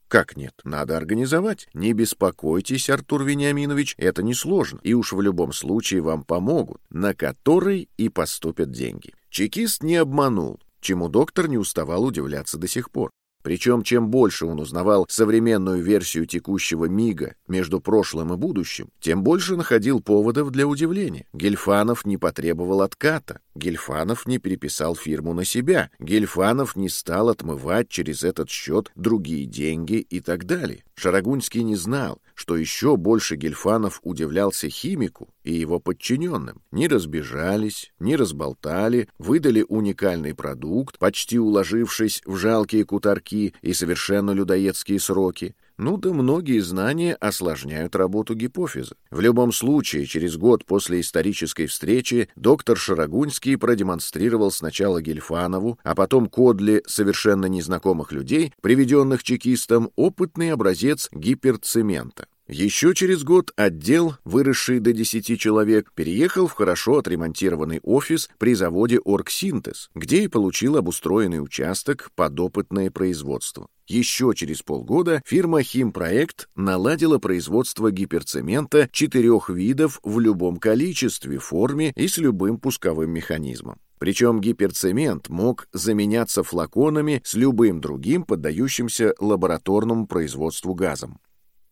Как нет? Надо организовать. Не беспокойтесь, Артур Вениаминович, это несложно, и уж в любом случае вам помогут, на который и поступят деньги. Чекист не обманул, чему доктор не уставал удивляться до сих пор. Причем, чем больше он узнавал современную версию текущего мига между прошлым и будущим, тем больше находил поводов для удивления. Гельфанов не потребовал отката, Гельфанов не переписал фирму на себя, Гельфанов не стал отмывать через этот счет другие деньги и так далее. Шарагунский не знал, что еще больше Гельфанов удивлялся химику и его подчиненным. Не разбежались, не разболтали, выдали уникальный продукт, почти уложившись в жалкие кутарки и совершенно людоедские сроки. Ну да многие знания осложняют работу гипофиза. В любом случае, через год после исторической встречи доктор Шарагунский продемонстрировал сначала Гельфанову, а потом Кодли совершенно незнакомых людей, приведенных чекистом, опытный образец гиперцемента. Еще через год отдел, выросший до 10 человек, переехал в хорошо отремонтированный офис при заводе «Оргсинтез», где и получил обустроенный участок под опытное производство. Еще через полгода фирма «Химпроект» наладила производство гиперцемента четырех видов в любом количестве, форме и с любым пусковым механизмом. Причем гиперцемент мог заменяться флаконами с любым другим поддающимся лабораторному производству газом.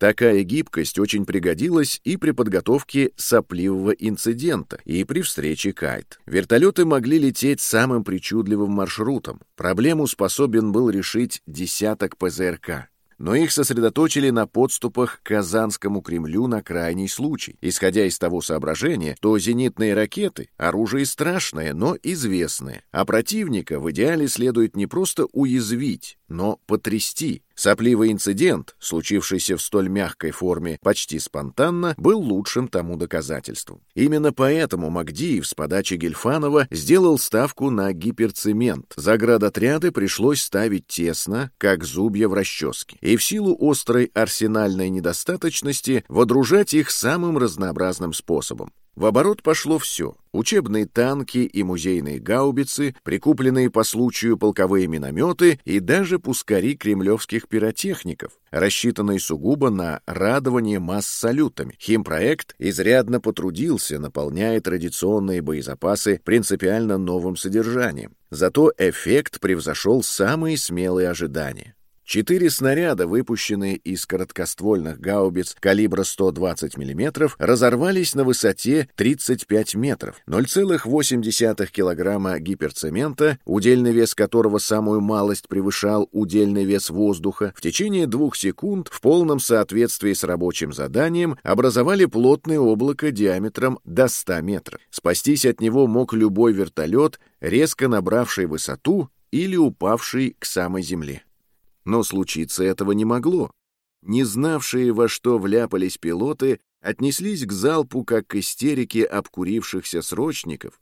Такая гибкость очень пригодилась и при подготовке сопливого инцидента, и при встрече Кайт. Вертолеты могли лететь самым причудливым маршрутом. Проблему способен был решить десяток ПЗРК но их сосредоточили на подступах к Казанскому Кремлю на крайний случай, исходя из того соображения, что зенитные ракеты — оружие страшное, но известное, а противника в идеале следует не просто уязвить, но потрясти. Сопливый инцидент, случившийся в столь мягкой форме почти спонтанно, был лучшим тому доказательством. Именно поэтому Магдиев с подачи Гельфанова сделал ставку на гиперцемент. Заградотряды пришлось ставить тесно, как зубья в расческе, и в силу острой арсенальной недостаточности водружать их самым разнообразным способом. В оборот пошло все — учебные танки и музейные гаубицы, прикупленные по случаю полковые минометы и даже пускари кремлевских пиротехников, рассчитанные сугубо на радование масс салютами. Химпроект изрядно потрудился, наполняя традиционные боезапасы принципиально новым содержанием. Зато эффект превзошел самые смелые ожидания. Четыре снаряда, выпущенные из короткоствольных гаубиц калибра 120 мм, разорвались на высоте 35 метров. 0,8 килограмма гиперцемента, удельный вес которого самую малость превышал удельный вес воздуха, в течение двух секунд в полном соответствии с рабочим заданием образовали плотное облако диаметром до 100 метров. Спастись от него мог любой вертолет, резко набравший высоту или упавший к самой земле. Но случиться этого не могло. Не знавшие, во что вляпались пилоты, отнеслись к залпу как к истерике обкурившихся срочников.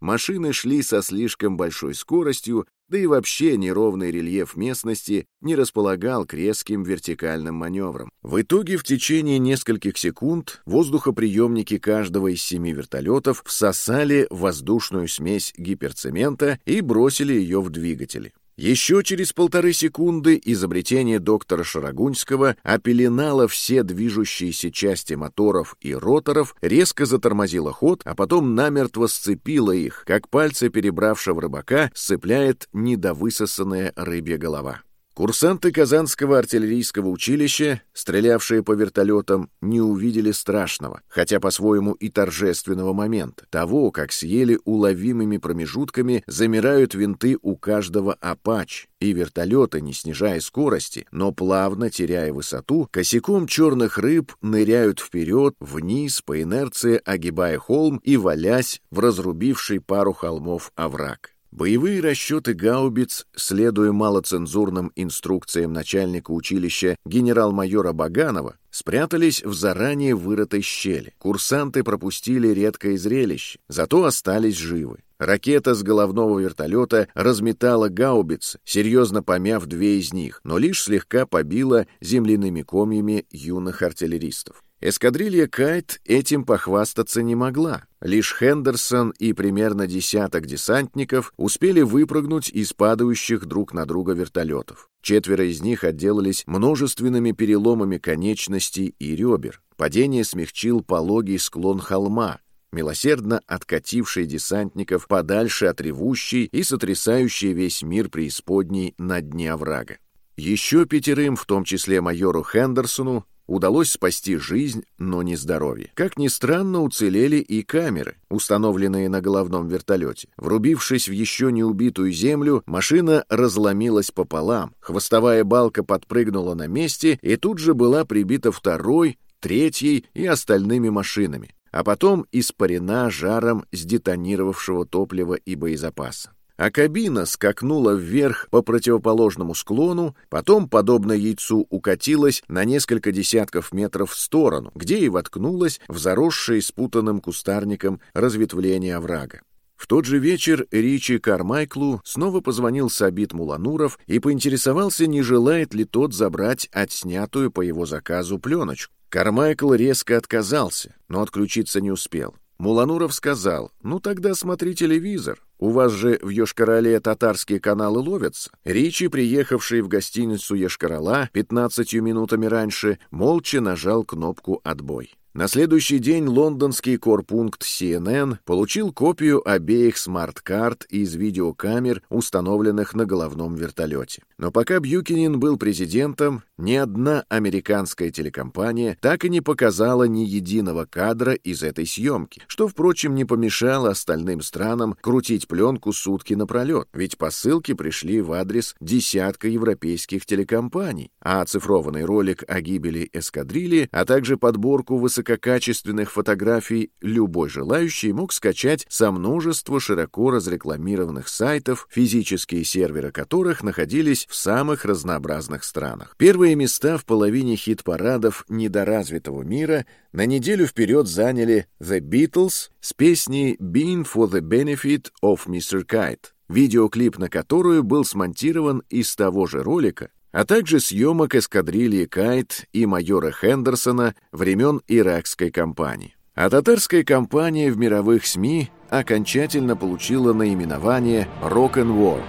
Машины шли со слишком большой скоростью, да и вообще неровный рельеф местности не располагал к резким вертикальным маневрам. В итоге в течение нескольких секунд воздухоприемники каждого из семи вертолетов всосали воздушную смесь гиперцемента и бросили ее в двигатели. Еще через полторы секунды изобретение доктора Шарагуньского опеленало все движущиеся части моторов и роторов, резко затормозило ход, а потом намертво сцепило их, как пальцы перебравшего рыбака сцепляет недовысосанная рыбья голова. Курсанты Казанского артиллерийского училища, стрелявшие по вертолетам, не увидели страшного, хотя по-своему и торжественного момента, того, как съели уловимыми промежутками замирают винты у каждого «Апач», и вертолеты, не снижая скорости, но плавно теряя высоту, косяком черных рыб ныряют вперед, вниз, по инерции огибая холм и валясь в разрубивший пару холмов овраг. Боевые расчеты гаубиц, следуя малоцензурным инструкциям начальника училища генерал-майора Баганова, спрятались в заранее вырытой щели. Курсанты пропустили редкое зрелище, зато остались живы. Ракета с головного вертолета разметала гаубицы, серьезно помяв две из них, но лишь слегка побила земляными комьями юных артиллеристов. Эскадрилья «Кайт» этим похвастаться не могла. Лишь Хендерсон и примерно десяток десантников успели выпрыгнуть из падающих друг на друга вертолетов. Четверо из них отделались множественными переломами конечностей и ребер. Падение смягчил пологий склон холма, милосердно откативший десантников подальше от ревущей и сотрясающей весь мир преисподней на дне оврага. Еще пятерым, в том числе майору Хендерсону, удалось спасти жизнь, но не здоровье. Как ни странно, уцелели и камеры, установленные на головном вертолете. Врубившись в еще не убитую землю, машина разломилась пополам, хвостовая балка подпрыгнула на месте и тут же была прибита второй, третьей и остальными машинами, а потом испарена жаром сдетонировавшего топлива и боезапаса а кабина скакнула вверх по противоположному склону, потом, подобно яйцу, укатилась на несколько десятков метров в сторону, где и воткнулась в заросшее спутанным кустарником разветвление оврага. В тот же вечер Ричи Кармайклу снова позвонил Сабит Мулануров и поинтересовался, не желает ли тот забрать отснятую по его заказу пленочку. Кармайкл резко отказался, но отключиться не успел. Мулануров сказал, ну тогда смотри телевизор. У вас же в Йошкарале татарские каналы ловятся. Ричи, приехавший в гостиницу Йошкарала 15 минутами раньше, молча нажал кнопку «Отбой». На следующий день лондонский корпункт CNN получил копию обеих смарт-карт из видеокамер, установленных на головном вертолете. Но пока Бьюкенен был президентом, ни одна американская телекомпания так и не показала ни единого кадра из этой съемки, что, впрочем, не помешало остальным странам крутить пленку сутки напролет, ведь посылки пришли в адрес десятка европейских телекомпаний, а оцифрованный ролик о гибели эскадрильи, а также подборку высоко высококачественных фотографий любой желающий мог скачать со множества широко разрекламированных сайтов, физические серверы которых находились в самых разнообразных странах. Первые места в половине хит-парадов недоразвитого мира на неделю вперед заняли The Beatles с песней «Being for the Benefit of Mr. Kite», видеоклип на которую был смонтирован из того же ролика, а также съемок эскадрильи «Кайт» и майора Хендерсона времен иракской кампании. А татарская компания в мировых СМИ окончательно получила наименование «Rock-and-War».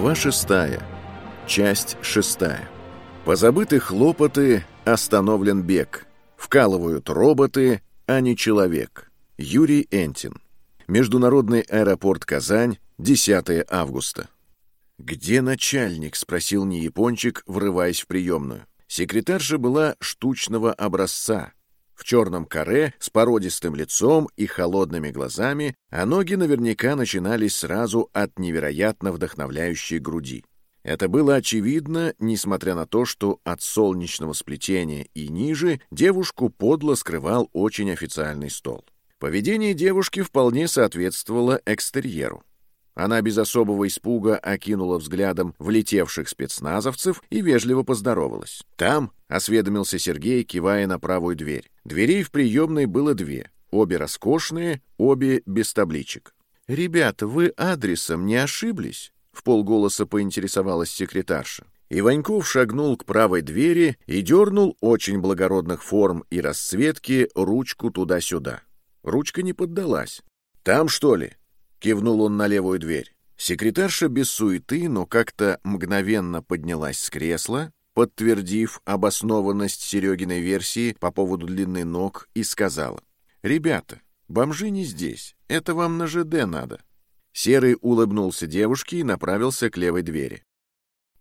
Глава шестая. Часть шестая. Позабыты хлопоты, остановлен бег. Вкалывают роботы, а не человек. Юрий Энтин. Международный аэропорт Казань, 10 августа. «Где начальник?» — спросил Неяпончик, врываясь в приемную. Секретарша была штучного образца, в черном каре, с породистым лицом и холодными глазами, а ноги наверняка начинались сразу от невероятно вдохновляющей груди. Это было очевидно, несмотря на то, что от солнечного сплетения и ниже девушку подло скрывал очень официальный стол. Поведение девушки вполне соответствовало экстерьеру. Она без особого испуга окинула взглядом влетевших спецназовцев и вежливо поздоровалась. «Там?» — осведомился Сергей, кивая на правую дверь. Дверей в приемной было две, обе роскошные, обе без табличек. «Ребята, вы адресом не ошиблись?» — в полголоса поинтересовалась секретарша. Иваньков шагнул к правой двери и дернул очень благородных форм и расцветки ручку туда-сюда. Ручка не поддалась. «Там, что ли?» Кивнул он на левую дверь. Секретарша без суеты, но как-то мгновенно поднялась с кресла, подтвердив обоснованность Серегиной версии по поводу длины ног, и сказала. «Ребята, бомжи не здесь, это вам на ЖД надо». Серый улыбнулся девушке и направился к левой двери.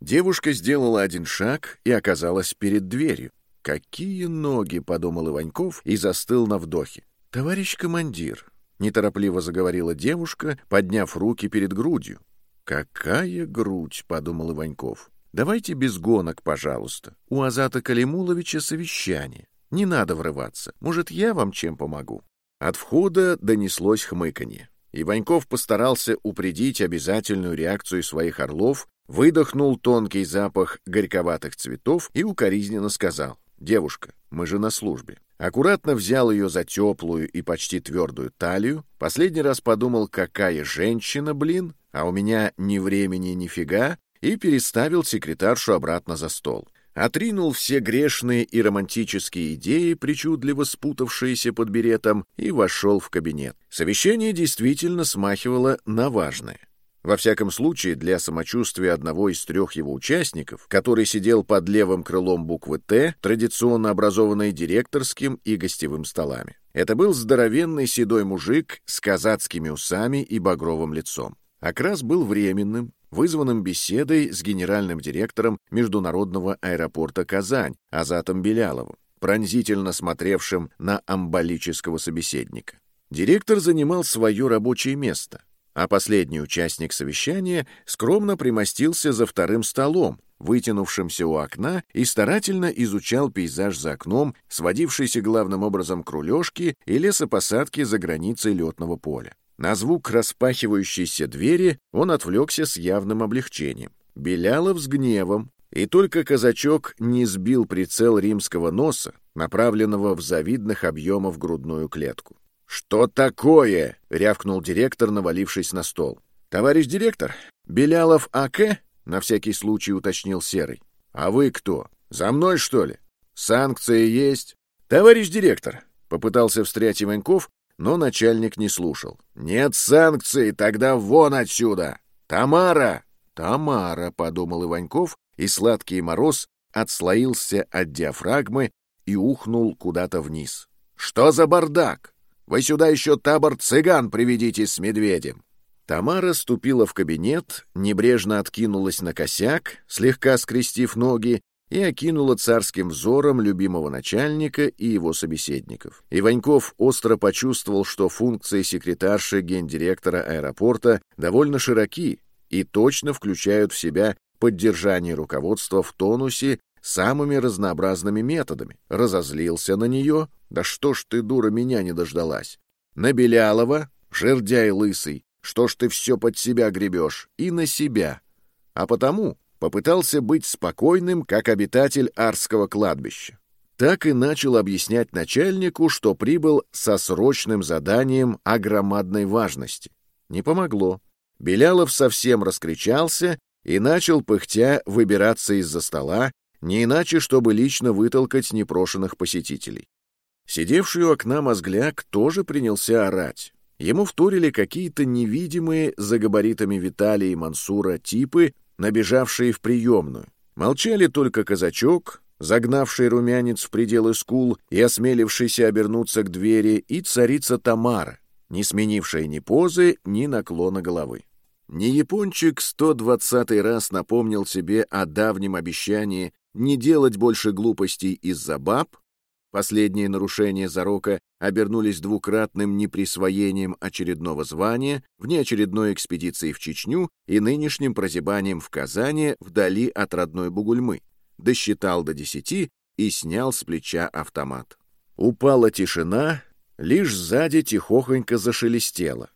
Девушка сделала один шаг и оказалась перед дверью. «Какие ноги!» — подумал Иваньков и застыл на вдохе. «Товарищ командир, неторопливо заговорила девушка, подняв руки перед грудью. «Какая грудь!» — подумал Иваньков. «Давайте без гонок, пожалуйста. У Азата Калимуловича совещание. Не надо врываться. Может, я вам чем помогу?» От входа донеслось хмыканье. Иваньков постарался упредить обязательную реакцию своих орлов, выдохнул тонкий запах горьковатых цветов и укоризненно сказал. «Девушка, мы же на службе. Аккуратно взял ее за теплую и почти твердую талию. Последний раз подумал, какая женщина, блин, а у меня ни времени, ни фига, и переставил секретаршу обратно за стол. Отринул все грешные и романтические идеи, причудливо спутавшиеся под беретом, и вошел в кабинет. Совещание действительно смахивало на важное. Во всяком случае, для самочувствия одного из трех его участников, который сидел под левым крылом буквы «Т», традиционно образованной директорским и гостевым столами. Это был здоровенный седой мужик с казацкими усами и багровым лицом. Окрас был временным, вызванным беседой с генеральным директором Международного аэропорта «Казань» Азатом Беляловым, пронзительно смотревшим на амбалического собеседника. Директор занимал свое рабочее место, а последний участник совещания скромно примостился за вторым столом, вытянувшимся у окна, и старательно изучал пейзаж за окном, сводившийся главным образом к рулежке и лесопосадке за границей летного поля. На звук распахивающейся двери он отвлекся с явным облегчением. Белялов с гневом, и только казачок не сбил прицел римского носа, направленного в завидных объемов грудную клетку. «Что такое?» — рявкнул директор, навалившись на стол. «Товарищ директор, Белялов А.К.?» — на всякий случай уточнил Серый. «А вы кто? За мной, что ли? Санкции есть?» «Товарищ директор!» — попытался встрять Иваньков, но начальник не слушал. «Нет санкций, тогда вон отсюда! Тамара!» «Тамара!» — подумал Иваньков, и сладкий мороз отслоился от диафрагмы и ухнул куда-то вниз. «Что за бардак?» Вы сюда еще табор цыган приведите с медведем». Тамара ступила в кабинет, небрежно откинулась на косяк, слегка скрестив ноги, и окинула царским взором любимого начальника и его собеседников. Иваньков остро почувствовал, что функции секретарши гендиректора аэропорта довольно широки и точно включают в себя поддержание руководства в тонусе самыми разнообразными методами. Разозлился на нее. Да что ж ты, дура, меня не дождалась. На Белялова, жердяй лысый, что ж ты все под себя гребешь? И на себя. А потому попытался быть спокойным, как обитатель Арского кладбища. так и начал объяснять начальнику, что прибыл со срочным заданием о громадной важности. Не помогло. Белялов совсем раскричался и начал, пыхтя, выбираться из-за стола, не иначе, чтобы лично вытолкать непрошенных посетителей. Сидевший у окна мозгляк тоже принялся орать. Ему вторили какие-то невидимые за габаритами Виталия и Мансура типы, набежавшие в приемную. Молчали только казачок, загнавший румянец в пределы скул и осмелившийся обернуться к двери, и царица Тамара, не сменившая ни позы, ни наклона головы. Не япончик 120 раз напомнил себе о давнем обещании не делать больше глупостей из-за баб, последние нарушения зарока обернулись двукратным неприсвоением очередного звания, внеочередной экспедиции в Чечню и нынешним прозябанием в Казани вдали от родной Бугульмы. Досчитал до десяти и снял с плеча автомат. Упала тишина, лишь сзади тихохонько зашелестело.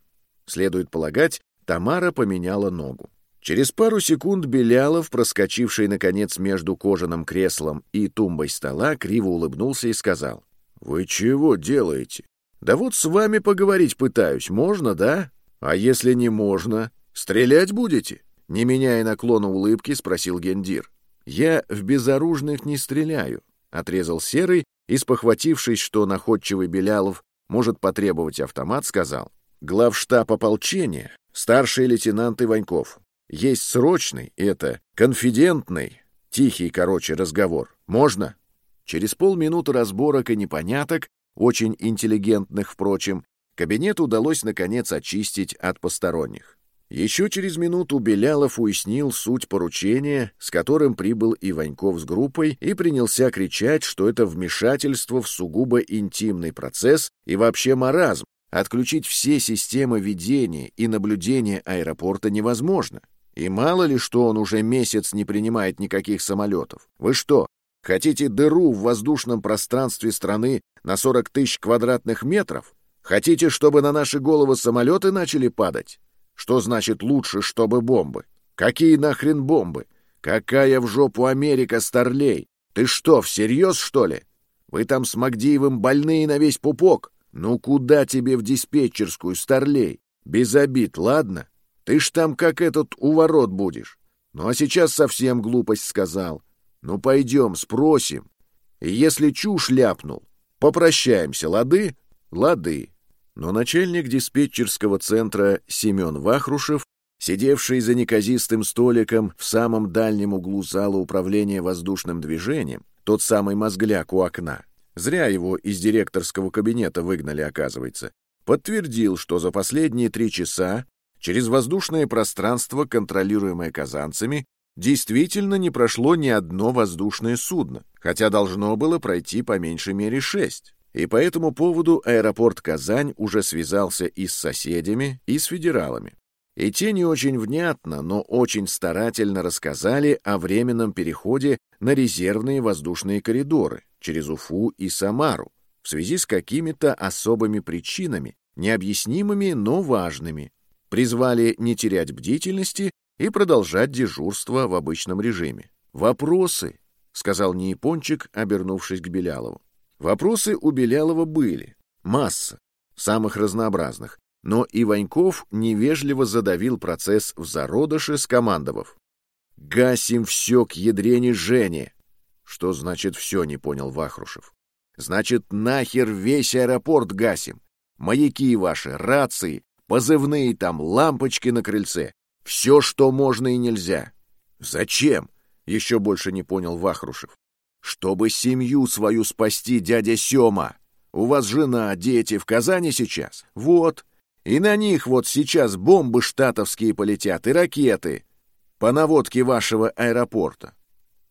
Следует полагать, Тамара поменяла ногу. Через пару секунд Белялов, проскочивший, наконец, между кожаным креслом и тумбой стола, криво улыбнулся и сказал. «Вы чего делаете? Да вот с вами поговорить пытаюсь. Можно, да? А если не можно, стрелять будете?» Не меняя наклона улыбки, спросил Гендир. «Я в безоружных не стреляю», — отрезал Серый и, спохватившись, что находчивый Белялов может потребовать автомат, сказал. «Главштаб ополчения, старший лейтенант Иваньков. Есть срочный, это, конфидентный, тихий, короче, разговор. Можно?» Через полминуты разборок и непоняток, очень интеллигентных, впрочем, кабинет удалось, наконец, очистить от посторонних. Еще через минуту Белялов уяснил суть поручения, с которым прибыл Иваньков с группой, и принялся кричать, что это вмешательство в сугубо интимный процесс и вообще маразм. Отключить все системы ведения и наблюдения аэропорта невозможно. И мало ли, что он уже месяц не принимает никаких самолетов. Вы что, хотите дыру в воздушном пространстве страны на 40 тысяч квадратных метров? Хотите, чтобы на наши головы самолеты начали падать? Что значит лучше, чтобы бомбы? Какие нахрен бомбы? Какая в жопу Америка, старлей? Ты что, всерьез, что ли? Вы там с Магдиевым больные на весь пупок? Ну куда тебе в диспетчерскую, старлей? Без обид, ладно? Ты ж там как этот у ворот будешь. Ну а сейчас совсем глупость сказал. Ну пойдем, спросим. И если чушь ляпнул, попрощаемся, лады? Лады. Но начальник диспетчерского центра Семен Вахрушев, сидевший за неказистым столиком в самом дальнем углу зала управления воздушным движением, тот самый мозгляк у окна, зря его из директорского кабинета выгнали, оказывается, подтвердил, что за последние три часа Через воздушное пространство, контролируемое казанцами, действительно не прошло ни одно воздушное судно, хотя должно было пройти по меньшей мере шесть. И по этому поводу аэропорт Казань уже связался и с соседями, и с федералами. И те не очень внятно, но очень старательно рассказали о временном переходе на резервные воздушные коридоры через Уфу и Самару в связи с какими-то особыми причинами, необъяснимыми, но важными, призвали не терять бдительности и продолжать дежурство в обычном режиме. «Вопросы», — сказал Неяпончик, обернувшись к Белялову. Вопросы у Белялова были. Масса, самых разнообразных. Но Иваньков невежливо задавил процесс в зародыше, скомандовав. «Гасим все к ядрене Жене!» «Что значит все?» — не понял Вахрушев. «Значит, нахер весь аэропорт гасим! Маяки ваши, рации, позывные там, лампочки на крыльце. Все, что можно и нельзя. Зачем? Еще больше не понял Вахрушев. Чтобы семью свою спасти, дядя Сема. У вас жена, дети в Казани сейчас? Вот. И на них вот сейчас бомбы штатовские полетят и ракеты. По наводке вашего аэропорта.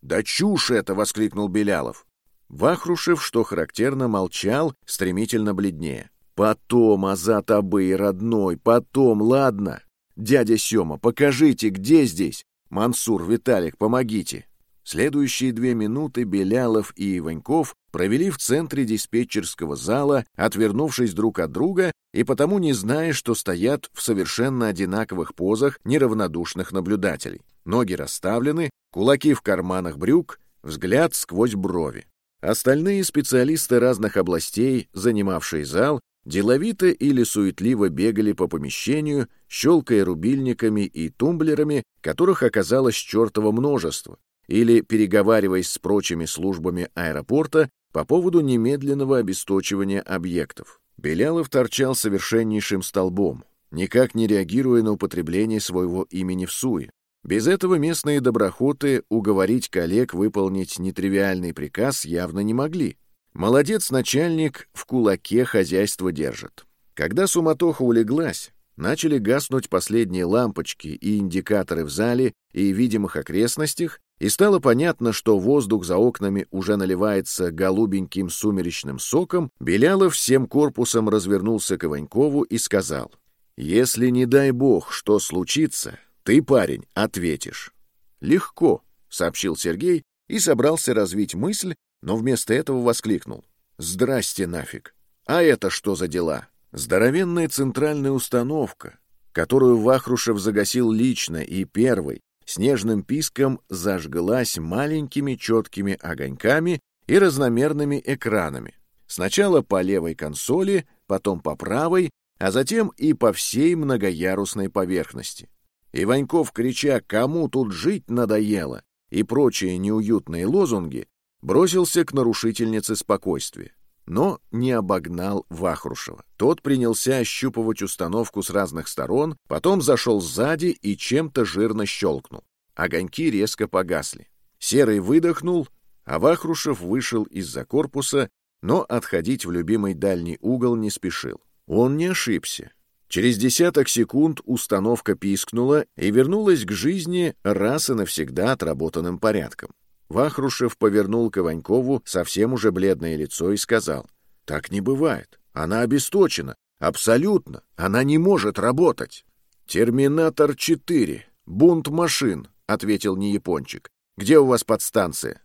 «Да чушь это!» — воскликнул Белялов. Вахрушев, что характерно, молчал, стремительно бледнее. Потом, Азат Абый, родной, потом, ладно? Дядя Сема, покажите, где здесь? Мансур, Виталик, помогите. Следующие две минуты Белялов и Иваньков провели в центре диспетчерского зала, отвернувшись друг от друга и потому не зная, что стоят в совершенно одинаковых позах неравнодушных наблюдателей. Ноги расставлены, кулаки в карманах брюк, взгляд сквозь брови. Остальные специалисты разных областей, занимавшие зал, деловито или суетливо бегали по помещению, щелкая рубильниками и тумблерами, которых оказалось чертово множество, или переговариваясь с прочими службами аэропорта по поводу немедленного обесточивания объектов. Белялов торчал совершеннейшим столбом, никак не реагируя на употребление своего имени в суе. Без этого местные доброхоты уговорить коллег выполнить нетривиальный приказ явно не могли. Молодец начальник, в кулаке хозяйство держит. Когда суматоха улеглась, начали гаснуть последние лампочки и индикаторы в зале и видимых окрестностях, и стало понятно, что воздух за окнами уже наливается голубеньким сумеречным соком, Белялов всем корпусом развернулся к Иванькову и сказал, «Если, не дай бог, что случится, ты, парень, ответишь. Легко, сообщил Сергей и собрался развить мысль, но вместо этого воскликнул. Здрасте нафиг. А это что за дела? Здоровенная центральная установка, которую Вахрушев загасил лично и первый, снежным писком зажглась маленькими четкими огоньками и разномерными экранами. Сначала по левой консоли, потом по правой, а затем и по всей многоярусной поверхности. Иваньков, крича «Кому тут жить надоело?» и прочие неуютные лозунги, бросился к нарушительнице спокойствия. Но не обогнал Вахрушева. Тот принялся ощупывать установку с разных сторон, потом зашел сзади и чем-то жирно щелкнул. Огоньки резко погасли. Серый выдохнул, а Вахрушев вышел из-за корпуса, но отходить в любимый дальний угол не спешил. Он не ошибся. Через десяток секунд установка пискнула и вернулась к жизни раз и навсегда отработанным порядком. Вахрушев повернул к Иванькову совсем уже бледное лицо и сказал, «Так не бывает. Она обесточена. Абсолютно. Она не может работать». «Терминатор-4. Бунт машин», — ответил неяпончик. «Где у вас подстанция?»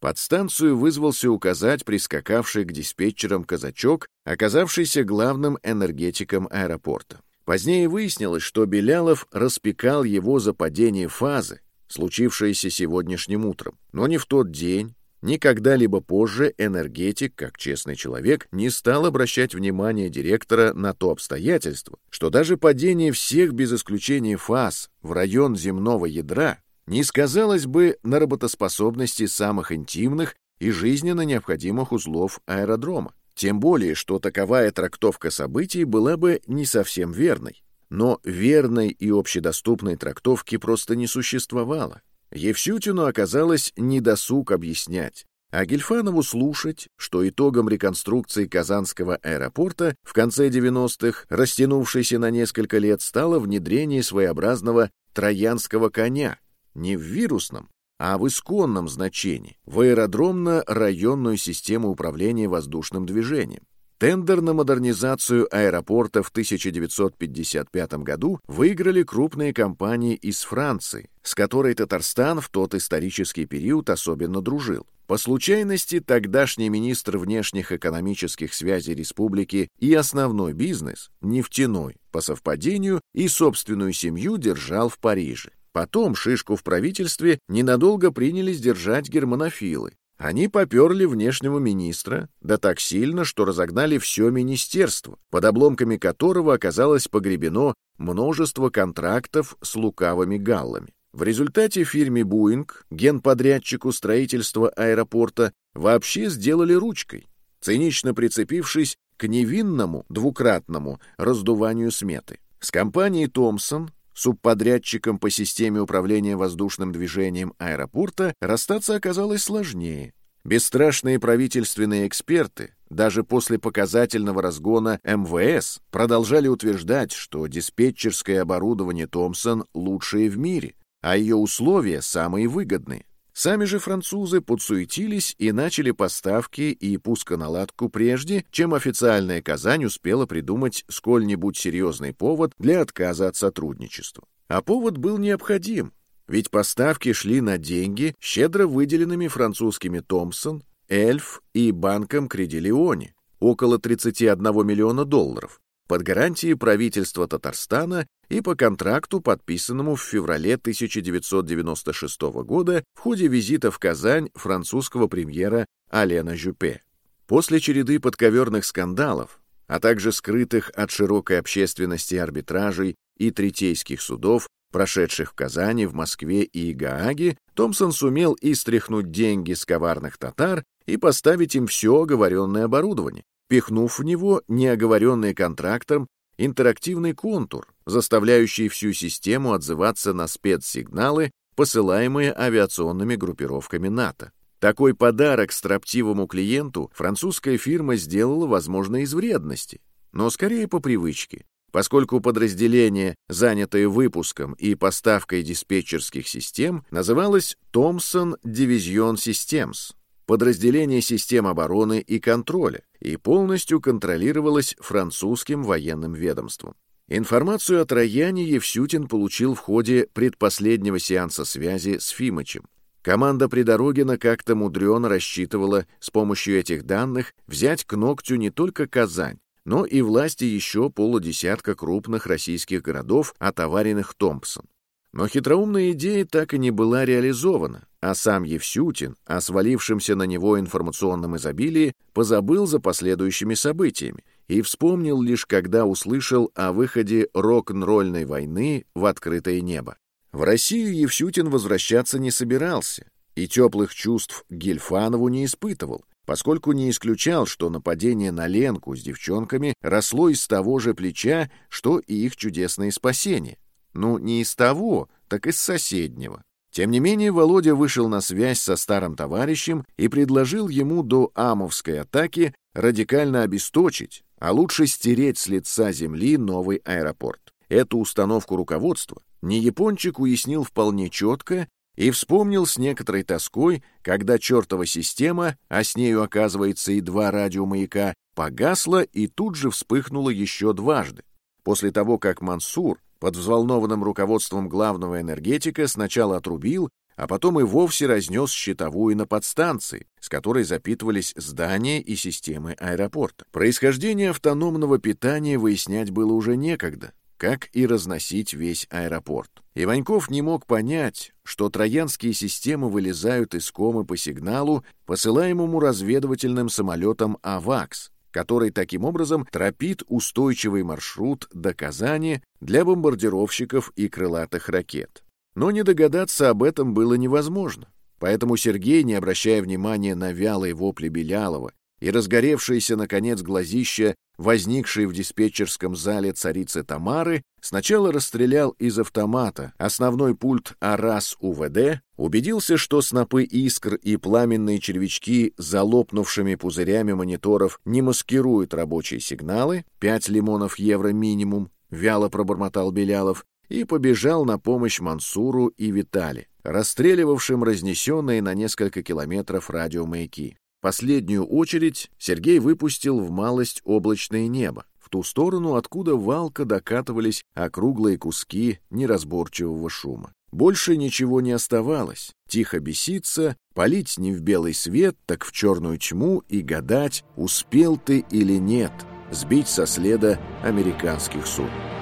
Подстанцию вызвался указать прискакавший к диспетчерам казачок, оказавшийся главным энергетиком аэропорта. Позднее выяснилось, что Белялов распекал его за падение фазы, случившееся сегодняшним утром. Но не в тот день, ни когда-либо позже энергетик, как честный человек, не стал обращать внимание директора на то обстоятельство, что даже падение всех без исключения фаз в район земного ядра не сказалось бы на работоспособности самых интимных и жизненно необходимых узлов аэродрома. Тем более, что таковая трактовка событий была бы не совсем верной. Но верной и общедоступной трактовки просто не существовало. Евсютину оказалось недосуг объяснять, а Гельфанову слушать, что итогом реконструкции Казанского аэропорта в конце 90-х, растянувшейся на несколько лет, стало внедрение своеобразного «троянского коня», не в вирусном, а в исконном значении, в аэродромно-районную систему управления воздушным движением. Тендер на модернизацию аэропорта в 1955 году выиграли крупные компании из Франции, с которой Татарстан в тот исторический период особенно дружил. По случайности, тогдашний министр внешних экономических связей республики и основной бизнес, нефтяной, по совпадению, и собственную семью держал в Париже. Потом шишку в правительстве ненадолго принялись держать германофилы. Они поперли внешнего министра, да так сильно, что разогнали все министерство, под обломками которого оказалось погребено множество контрактов с лукавыми галлами. В результате фирме «Буинг», генподрядчику строительства аэропорта, вообще сделали ручкой, цинично прицепившись к невинному двукратному раздуванию сметы. С компанией «Томпсон» Субподрядчиком по системе управления воздушным движением аэропорта расстаться оказалось сложнее. Бесстрашные правительственные эксперты даже после показательного разгона МВС продолжали утверждать, что диспетчерское оборудование «Томпсон» лучшее в мире, а ее условия самые выгодные. Сами же французы подсуетились и начали поставки и пусконаладку прежде, чем официальная Казань успела придумать сколь-нибудь серьезный повод для отказа от сотрудничества. А повод был необходим, ведь поставки шли на деньги, щедро выделенными французскими Томпсон, Эльф и банком Кредилиони, около 31 миллиона долларов, под гарантией правительства Татарстана и по контракту, подписанному в феврале 1996 года в ходе визита в Казань французского премьера Алена Жюпе. После череды подковерных скандалов, а также скрытых от широкой общественности арбитражей и третейских судов, прошедших в Казани, в Москве и Гааге, Томпсон сумел истряхнуть деньги с коварных татар и поставить им все оговоренное оборудование, пихнув в него неоговоренный контрактом интерактивный контур, заставляющий всю систему отзываться на спецсигналы, посылаемые авиационными группировками НАТО. Такой подарок строптивому клиенту французская фирма сделала, возможно, из вредности, но скорее по привычке, поскольку подразделение, занятое выпуском и поставкой диспетчерских систем, называлось Thomson Division Systems, подразделение систем обороны и контроля, и полностью контролировалось французским военным ведомством. Информацию о Трояне Евсютин получил в ходе предпоследнего сеанса связи с Фимычем. Команда Придорогина как-то мудрено рассчитывала с помощью этих данных взять к ногтю не только Казань, но и власти еще полудесятка крупных российских городов, отоваренных Томпсон. Но хитроумная идея так и не была реализована, а сам Евсютин, о свалившемся на него информационном изобилии, позабыл за последующими событиями и вспомнил лишь когда услышал о выходе рок-н-ролльной войны в открытое небо. В Россию Евсютин возвращаться не собирался и теплых чувств Гельфанову не испытывал, поскольку не исключал, что нападение на Ленку с девчонками росло из того же плеча, что и их чудесное спасение. Ну, не из того, так из соседнего. Тем не менее, Володя вышел на связь со старым товарищем и предложил ему до Амовской атаки радикально обесточить, а лучше стереть с лица земли новый аэропорт. Эту установку руководства не япончик уяснил вполне четко и вспомнил с некоторой тоской, когда чертова система, а с нею, оказывается, и два радиомаяка, погасла и тут же вспыхнула еще дважды. После того, как Мансур под взволнованным руководством главного энергетика сначала отрубил, а потом и вовсе разнес щитовую на подстанции, с которой запитывались здания и системы аэропорта. Происхождение автономного питания выяснять было уже некогда, как и разносить весь аэропорт. Иваньков не мог понять, что троянские системы вылезают из комы по сигналу, посылаемому разведывательным самолетом «Авакс», который таким образом тропит устойчивый маршрут до Казани для бомбардировщиков и крылатых ракет. Но не догадаться об этом было невозможно. Поэтому Сергей, не обращая внимания на вялые вопли Белялова и разгоревшиеся, наконец, глазища, возникшие в диспетчерском зале царицы Тамары, сначала расстрелял из автомата основной пульт АРАС УВД, убедился, что снопы искр и пламенные червячки за лопнувшими пузырями мониторов не маскируют рабочие сигналы, 5 лимонов евро минимум, вяло пробормотал Белялов, и побежал на помощь Мансуру и Витали, расстреливавшим разнесенные на несколько километров радиомаяки. Последнюю очередь Сергей выпустил в малость облачное небо, в ту сторону, откуда валка докатывались округлые куски неразборчивого шума. Больше ничего не оставалось. Тихо беситься, палить не в белый свет, так в черную тьму и гадать, успел ты или нет, сбить со следа американских судов.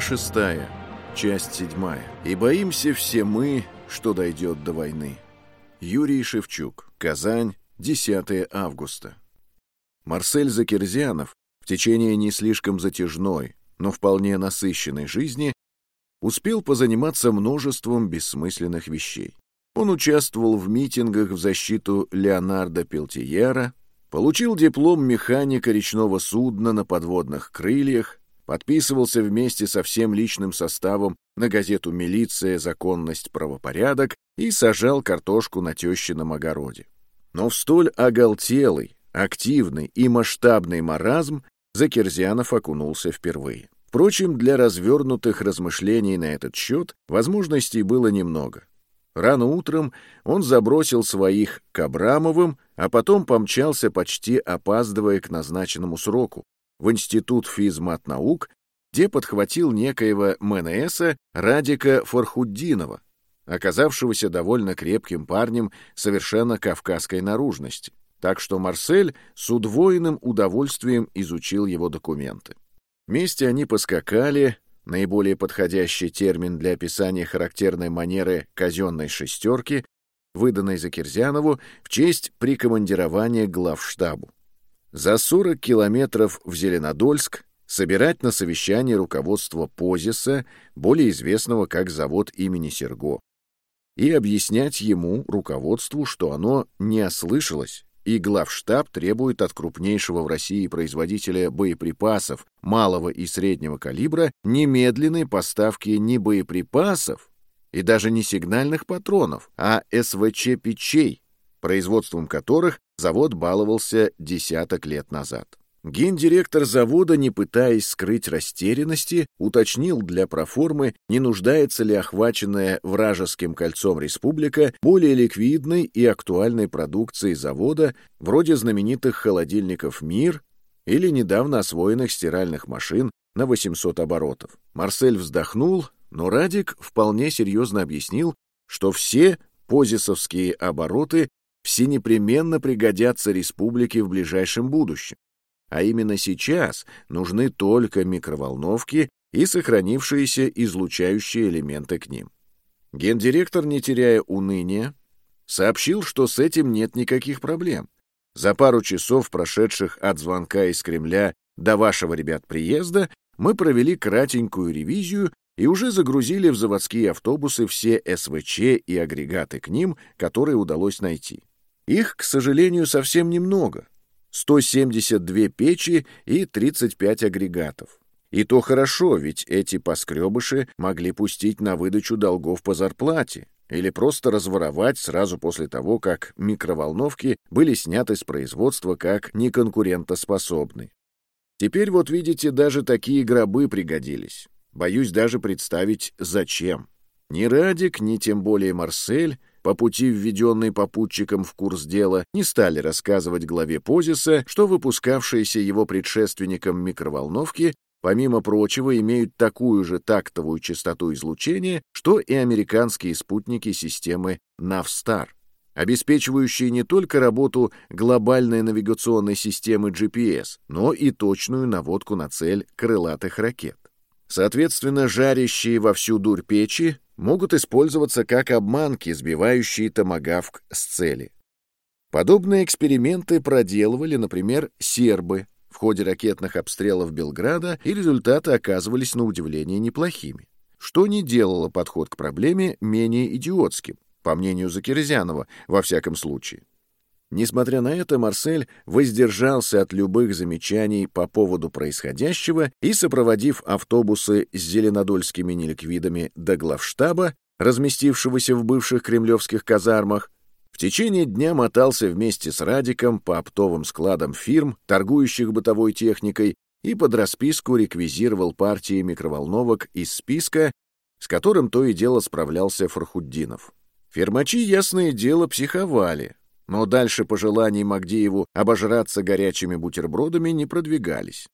Шестая, часть седьмая. «И боимся все мы, что дойдет до войны». Юрий Шевчук. Казань, 10 августа. Марсель Закирзянов в течение не слишком затяжной, но вполне насыщенной жизни успел позаниматься множеством бессмысленных вещей. Он участвовал в митингах в защиту Леонардо Пелтиера, получил диплом механика речного судна на подводных крыльях, подписывался вместе со всем личным составом на газету «Милиция. Законность. Правопорядок» и сажал картошку на тещином огороде. Но в столь оголтелый, активный и масштабный маразм Закерзянов окунулся впервые. Впрочем, для развернутых размышлений на этот счет возможностей было немного. Рано утром он забросил своих к Абрамовым, а потом помчался, почти опаздывая к назначенному сроку, в Институт физмат-наук, где подхватил некоего МНСа Радика Фархуддинова, оказавшегося довольно крепким парнем совершенно кавказской наружности. Так что Марсель с удвоенным удовольствием изучил его документы. Вместе они поскакали, наиболее подходящий термин для описания характерной манеры казенной шестерки, выданной Закирзянову в честь прикомандирования главштабу. За 40 километров в Зеленодольск собирать на совещание руководство Позиса, более известного как завод имени Серго, и объяснять ему, руководству, что оно не ослышалось, и главштаб требует от крупнейшего в России производителя боеприпасов малого и среднего калибра немедленной поставки не боеприпасов и даже не сигнальных патронов, а СВЧ-печей, производством которых завод баловался десяток лет назад. Гендиректор завода, не пытаясь скрыть растерянности, уточнил для проформы, не нуждается ли охваченная вражеским кольцом республика более ликвидной и актуальной продукцией завода, вроде знаменитых холодильников «Мир» или недавно освоенных стиральных машин на 800 оборотов. Марсель вздохнул, но Радик вполне серьезно объяснил, что все позисовские обороты все непременно пригодятся республике в ближайшем будущем. А именно сейчас нужны только микроволновки и сохранившиеся излучающие элементы к ним. Гендиректор, не теряя уныния, сообщил, что с этим нет никаких проблем. За пару часов, прошедших от звонка из Кремля до вашего, ребят, приезда, мы провели кратенькую ревизию и уже загрузили в заводские автобусы все СВЧ и агрегаты к ним, которые удалось найти. Их, к сожалению, совсем немного, 172 печи и 35 агрегатов. И то хорошо, ведь эти поскребыши могли пустить на выдачу долгов по зарплате или просто разворовать сразу после того, как микроволновки были сняты с производства как неконкурентоспособны. Теперь вот видите, даже такие гробы пригодились. Боюсь даже представить, зачем. Ни Радик, ни тем более Марсель по пути введенный попутчиком в курс дела, не стали рассказывать главе Позиса, что выпускавшиеся его предшественником микроволновки помимо прочего, имеют такую же тактовую частоту излучения, что и американские спутники системы Навстар, обеспечивающие не только работу глобальной навигационной системы GPS, но и точную наводку на цель крылатых ракет. Соответственно, жарящие во всю дурь печи могут использоваться как обманки, сбивающие томагавк с цели. Подобные эксперименты проделывали, например, сербы в ходе ракетных обстрелов Белграда, и результаты оказывались на удивление неплохими, что не делало подход к проблеме менее идиотским, по мнению Закирзянова, во всяком случае. Несмотря на это, Марсель воздержался от любых замечаний по поводу происходящего и, сопроводив автобусы с зеленодольскими неликвидами до главштаба, разместившегося в бывших кремлевских казармах, в течение дня мотался вместе с Радиком по оптовым складам фирм, торгующих бытовой техникой, и под расписку реквизировал партии микроволновок из списка, с которым то и дело справлялся Фархуддинов. Фермачи, ясное дело, психовали, но дальше пожеланий Магдееву обожраться горячими бутербродами не продвигались.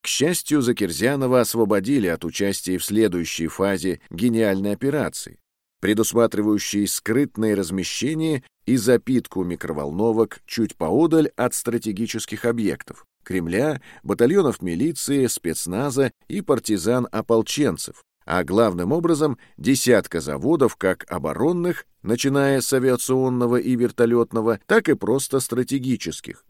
К счастью, Закирзянова освободили от участия в следующей фазе гениальной операции, предусматривающей скрытное размещение и запитку микроволновок чуть поодаль от стратегических объектов — Кремля, батальонов милиции, спецназа и партизан-ополченцев, а главным образом десятка заводов как оборонных, начиная с авиационного и вертолетного, так и просто стратегических,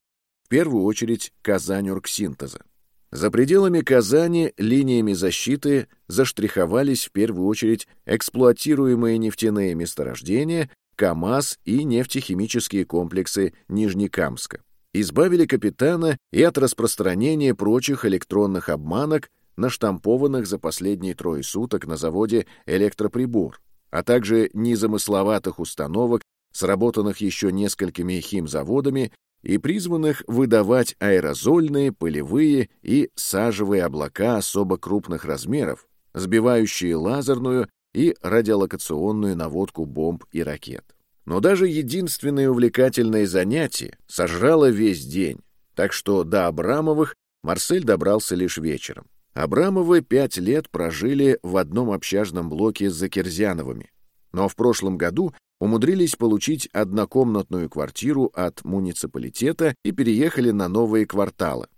в первую очередь Казань-Оргсинтеза. За пределами Казани линиями защиты заштриховались в первую очередь эксплуатируемые нефтяные месторождения, КАМАЗ и нефтехимические комплексы Нижнекамска. Избавили капитана и от распространения прочих электронных обманок, наштампованных за последние трое суток на заводе «Электроприбор», а также незамысловатых установок, сработанных еще несколькими химзаводами и призванных выдавать аэрозольные, пылевые и сажевые облака особо крупных размеров, сбивающие лазерную и радиолокационную наводку бомб и ракет. Но даже единственное увлекательное занятие сожрало весь день, так что до Абрамовых Марсель добрался лишь вечером. Абрамовы пять лет прожили в одном общажном блоке с Закирзяновыми. но в прошлом году умудрились получить однокомнатную квартиру от муниципалитета и переехали на новые кварталы.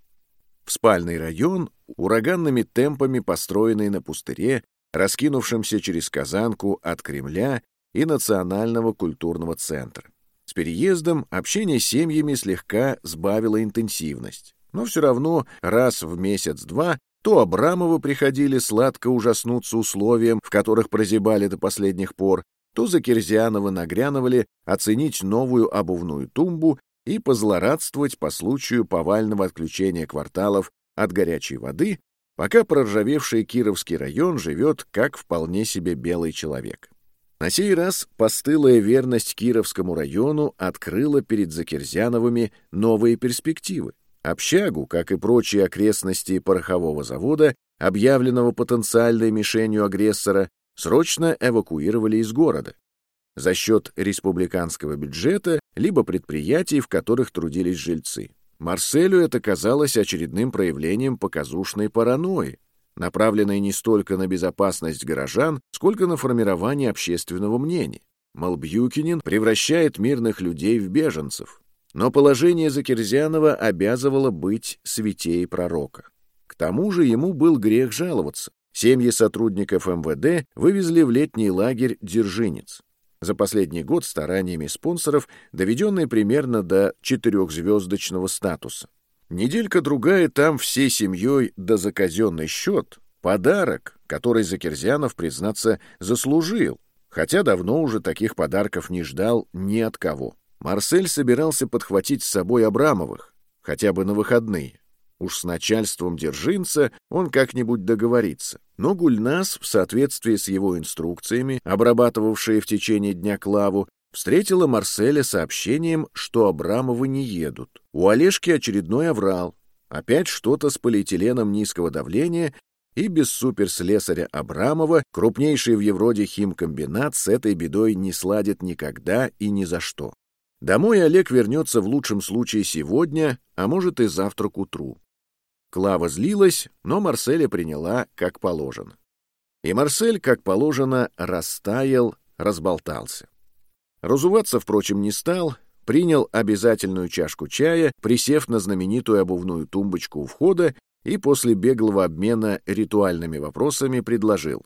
В спальный район, ураганными темпами построенный на пустыре, раскинувшемся через Казанку от Кремля и Национального культурного центра. С переездом общение с семьями слегка сбавило интенсивность, но все равно раз в месяц-два то Абрамовы приходили сладко ужаснуться условиям, в которых прозябали до последних пор, то Закирзяновы нагряновали оценить новую обувную тумбу и позлорадствовать по случаю повального отключения кварталов от горячей воды, пока проржавевший Кировский район живет как вполне себе белый человек. На сей раз постылая верность Кировскому району открыла перед Закирзяновыми новые перспективы. Общагу, как и прочие окрестности порохового завода, объявленного потенциальной мишенью агрессора, срочно эвакуировали из города за счет республиканского бюджета либо предприятий, в которых трудились жильцы. Марселю это казалось очередным проявлением показушной паранойи, направленной не столько на безопасность горожан, сколько на формирование общественного мнения. Мол, Бьюкинин превращает мирных людей в беженцев. Но положение Закирзянова обязывало быть святей пророка. К тому же ему был грех жаловаться. Семьи сотрудников МВД вывезли в летний лагерь «Дзержинец». За последний год стараниями спонсоров, доведенный примерно до четырехзвездочного статуса. Неделька-другая там всей семьей да за казенный счет — подарок, который Закирзянов, признаться, заслужил, хотя давно уже таких подарков не ждал ни от кого. Марсель собирался подхватить с собой Абрамовых, хотя бы на выходные. Уж с начальством Держинца он как-нибудь договорится. Но Гульнас, в соответствии с его инструкциями, обрабатывавшие в течение дня Клаву, встретила Марселя сообщением, что Абрамовы не едут. У Олежки очередной оврал. Опять что-то с полиэтиленом низкого давления, и без суперслесаря Абрамова крупнейший в Евроде химкомбинат с этой бедой не сладит никогда и ни за что. Домой Олег вернется в лучшем случае сегодня, а может и завтра к утру. Клава злилась, но Марселя приняла как положено. И Марсель, как положено, растаял, разболтался. Разуваться, впрочем, не стал, принял обязательную чашку чая, присев на знаменитую обувную тумбочку у входа и после беглого обмена ритуальными вопросами предложил.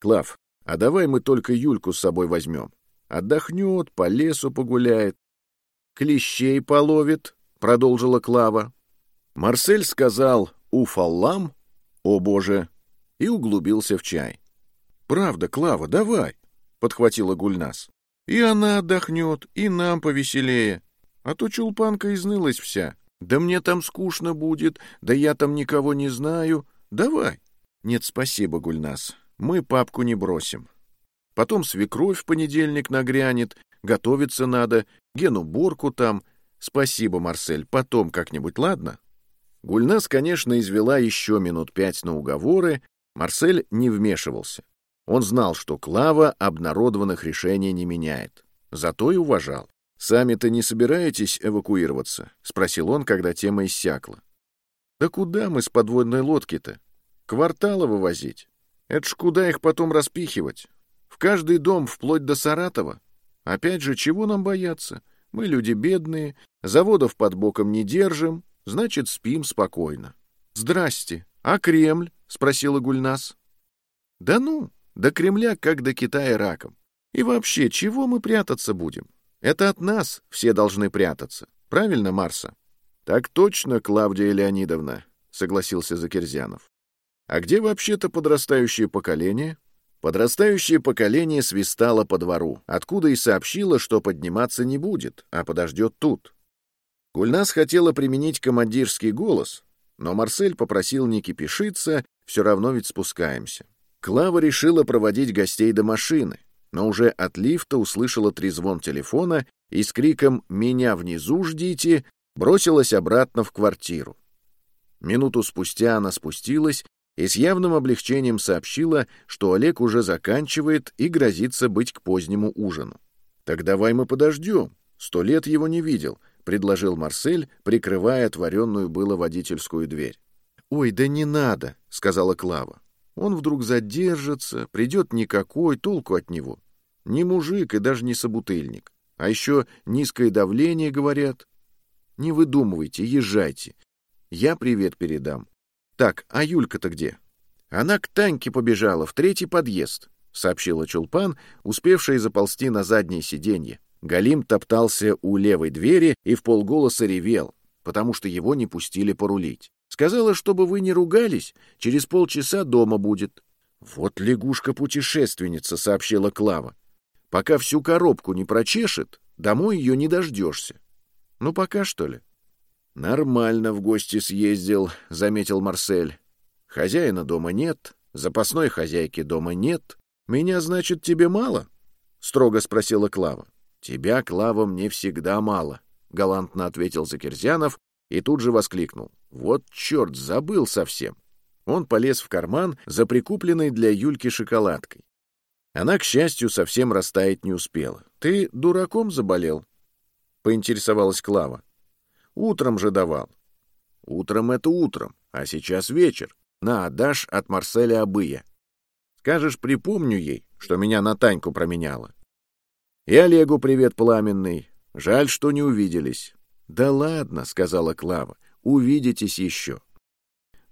«Клав, а давай мы только Юльку с собой возьмем. Отдохнет, по лесу погуляет. Клещей половит», — продолжила Клава. Марсель сказал «Уфаллам», «О боже», и углубился в чай. «Правда, Клава, давай», — подхватила Гульнас. «И она отдохнет, и нам повеселее. А то чулпанка изнылась вся. Да мне там скучно будет, да я там никого не знаю. Давай». «Нет, спасибо, Гульнас, мы папку не бросим. Потом свекровь в понедельник нагрянет, готовиться надо, Гену Борку там. Спасибо, Марсель, потом как-нибудь, ладно?» Гульнас, конечно, извела еще минут пять на уговоры, Марсель не вмешивался. Он знал, что Клава обнародованных решений не меняет. Зато и уважал. «Сами-то не собираетесь эвакуироваться?» — спросил он, когда тема иссякла. «Да куда мы с подводной лодки-то? Кварталы вывозить? Это ж куда их потом распихивать? Каждый дом, вплоть до Саратова? Опять же, чего нам бояться? Мы люди бедные, заводов под боком не держим, Значит, спим спокойно. «Здрасте. А Кремль?» — спросила Гульнас. «Да ну, до Кремля, как до Китая раком. И вообще, чего мы прятаться будем? Это от нас все должны прятаться. Правильно, Марса?» «Так точно, Клавдия Леонидовна», — согласился Закирзянов. «А где вообще-то подрастающее поколение?» Подрастающее поколение свистало по двору, откуда и сообщило, что подниматься не будет, а подождет тут. Гульнас хотела применить командирский голос, но Марсель попросил не кипишиться, все равно ведь спускаемся. Клава решила проводить гостей до машины, но уже от лифта услышала трезвон телефона и с криком «Меня внизу ждите!» бросилась обратно в квартиру. Минуту спустя она спустилась и с явным облегчением сообщила, что Олег уже заканчивает и грозится быть к позднему ужину. «Так давай мы подождем. Сто лет его не видел», — предложил Марсель, прикрывая отворенную было водительскую дверь. «Ой, да не надо», — сказала Клава. «Он вдруг задержится, придет никакой, толку от него. Не мужик и даже не собутыльник. А еще низкое давление, говорят. Не выдумывайте, езжайте. Я привет передам. Так, а Юлька-то где? Она к Таньке побежала в третий подъезд, сообщила Чулпан, успевшая заползти на заднее сиденье. Галим топтался у левой двери и в полголоса ревел, потому что его не пустили порулить. Сказала, чтобы вы не ругались, через полчаса дома будет. Вот лягушка-путешественница, сообщила Клава. Пока всю коробку не прочешет, домой ее не дождешься. Ну, пока, что ли? Нормально в гости съездил, заметил Марсель. Хозяина дома нет, запасной хозяйки дома нет. Меня, значит, тебе мало? Строго спросила Клава. Тебя, Клава, мне всегда мало, галантно ответил Закирзянов и тут же воскликнул. Вот черт, забыл совсем. Он полез в карман за прикупленной для Юльки шоколадкой. Она, к счастью, совсем растаять не успела. «Ты дураком заболел?» — поинтересовалась Клава. «Утром же давал». «Утром — это утром, а сейчас вечер. На, дашь от Марселя Абыя. Скажешь, припомню ей, что меня на Таньку променяла. И Олегу привет пламенный. Жаль, что не увиделись». «Да ладно», — сказала Клава, — «увидитесь еще».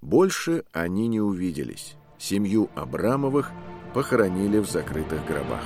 Больше они не увиделись. Семью Абрамовых похоронили в закрытых гробах.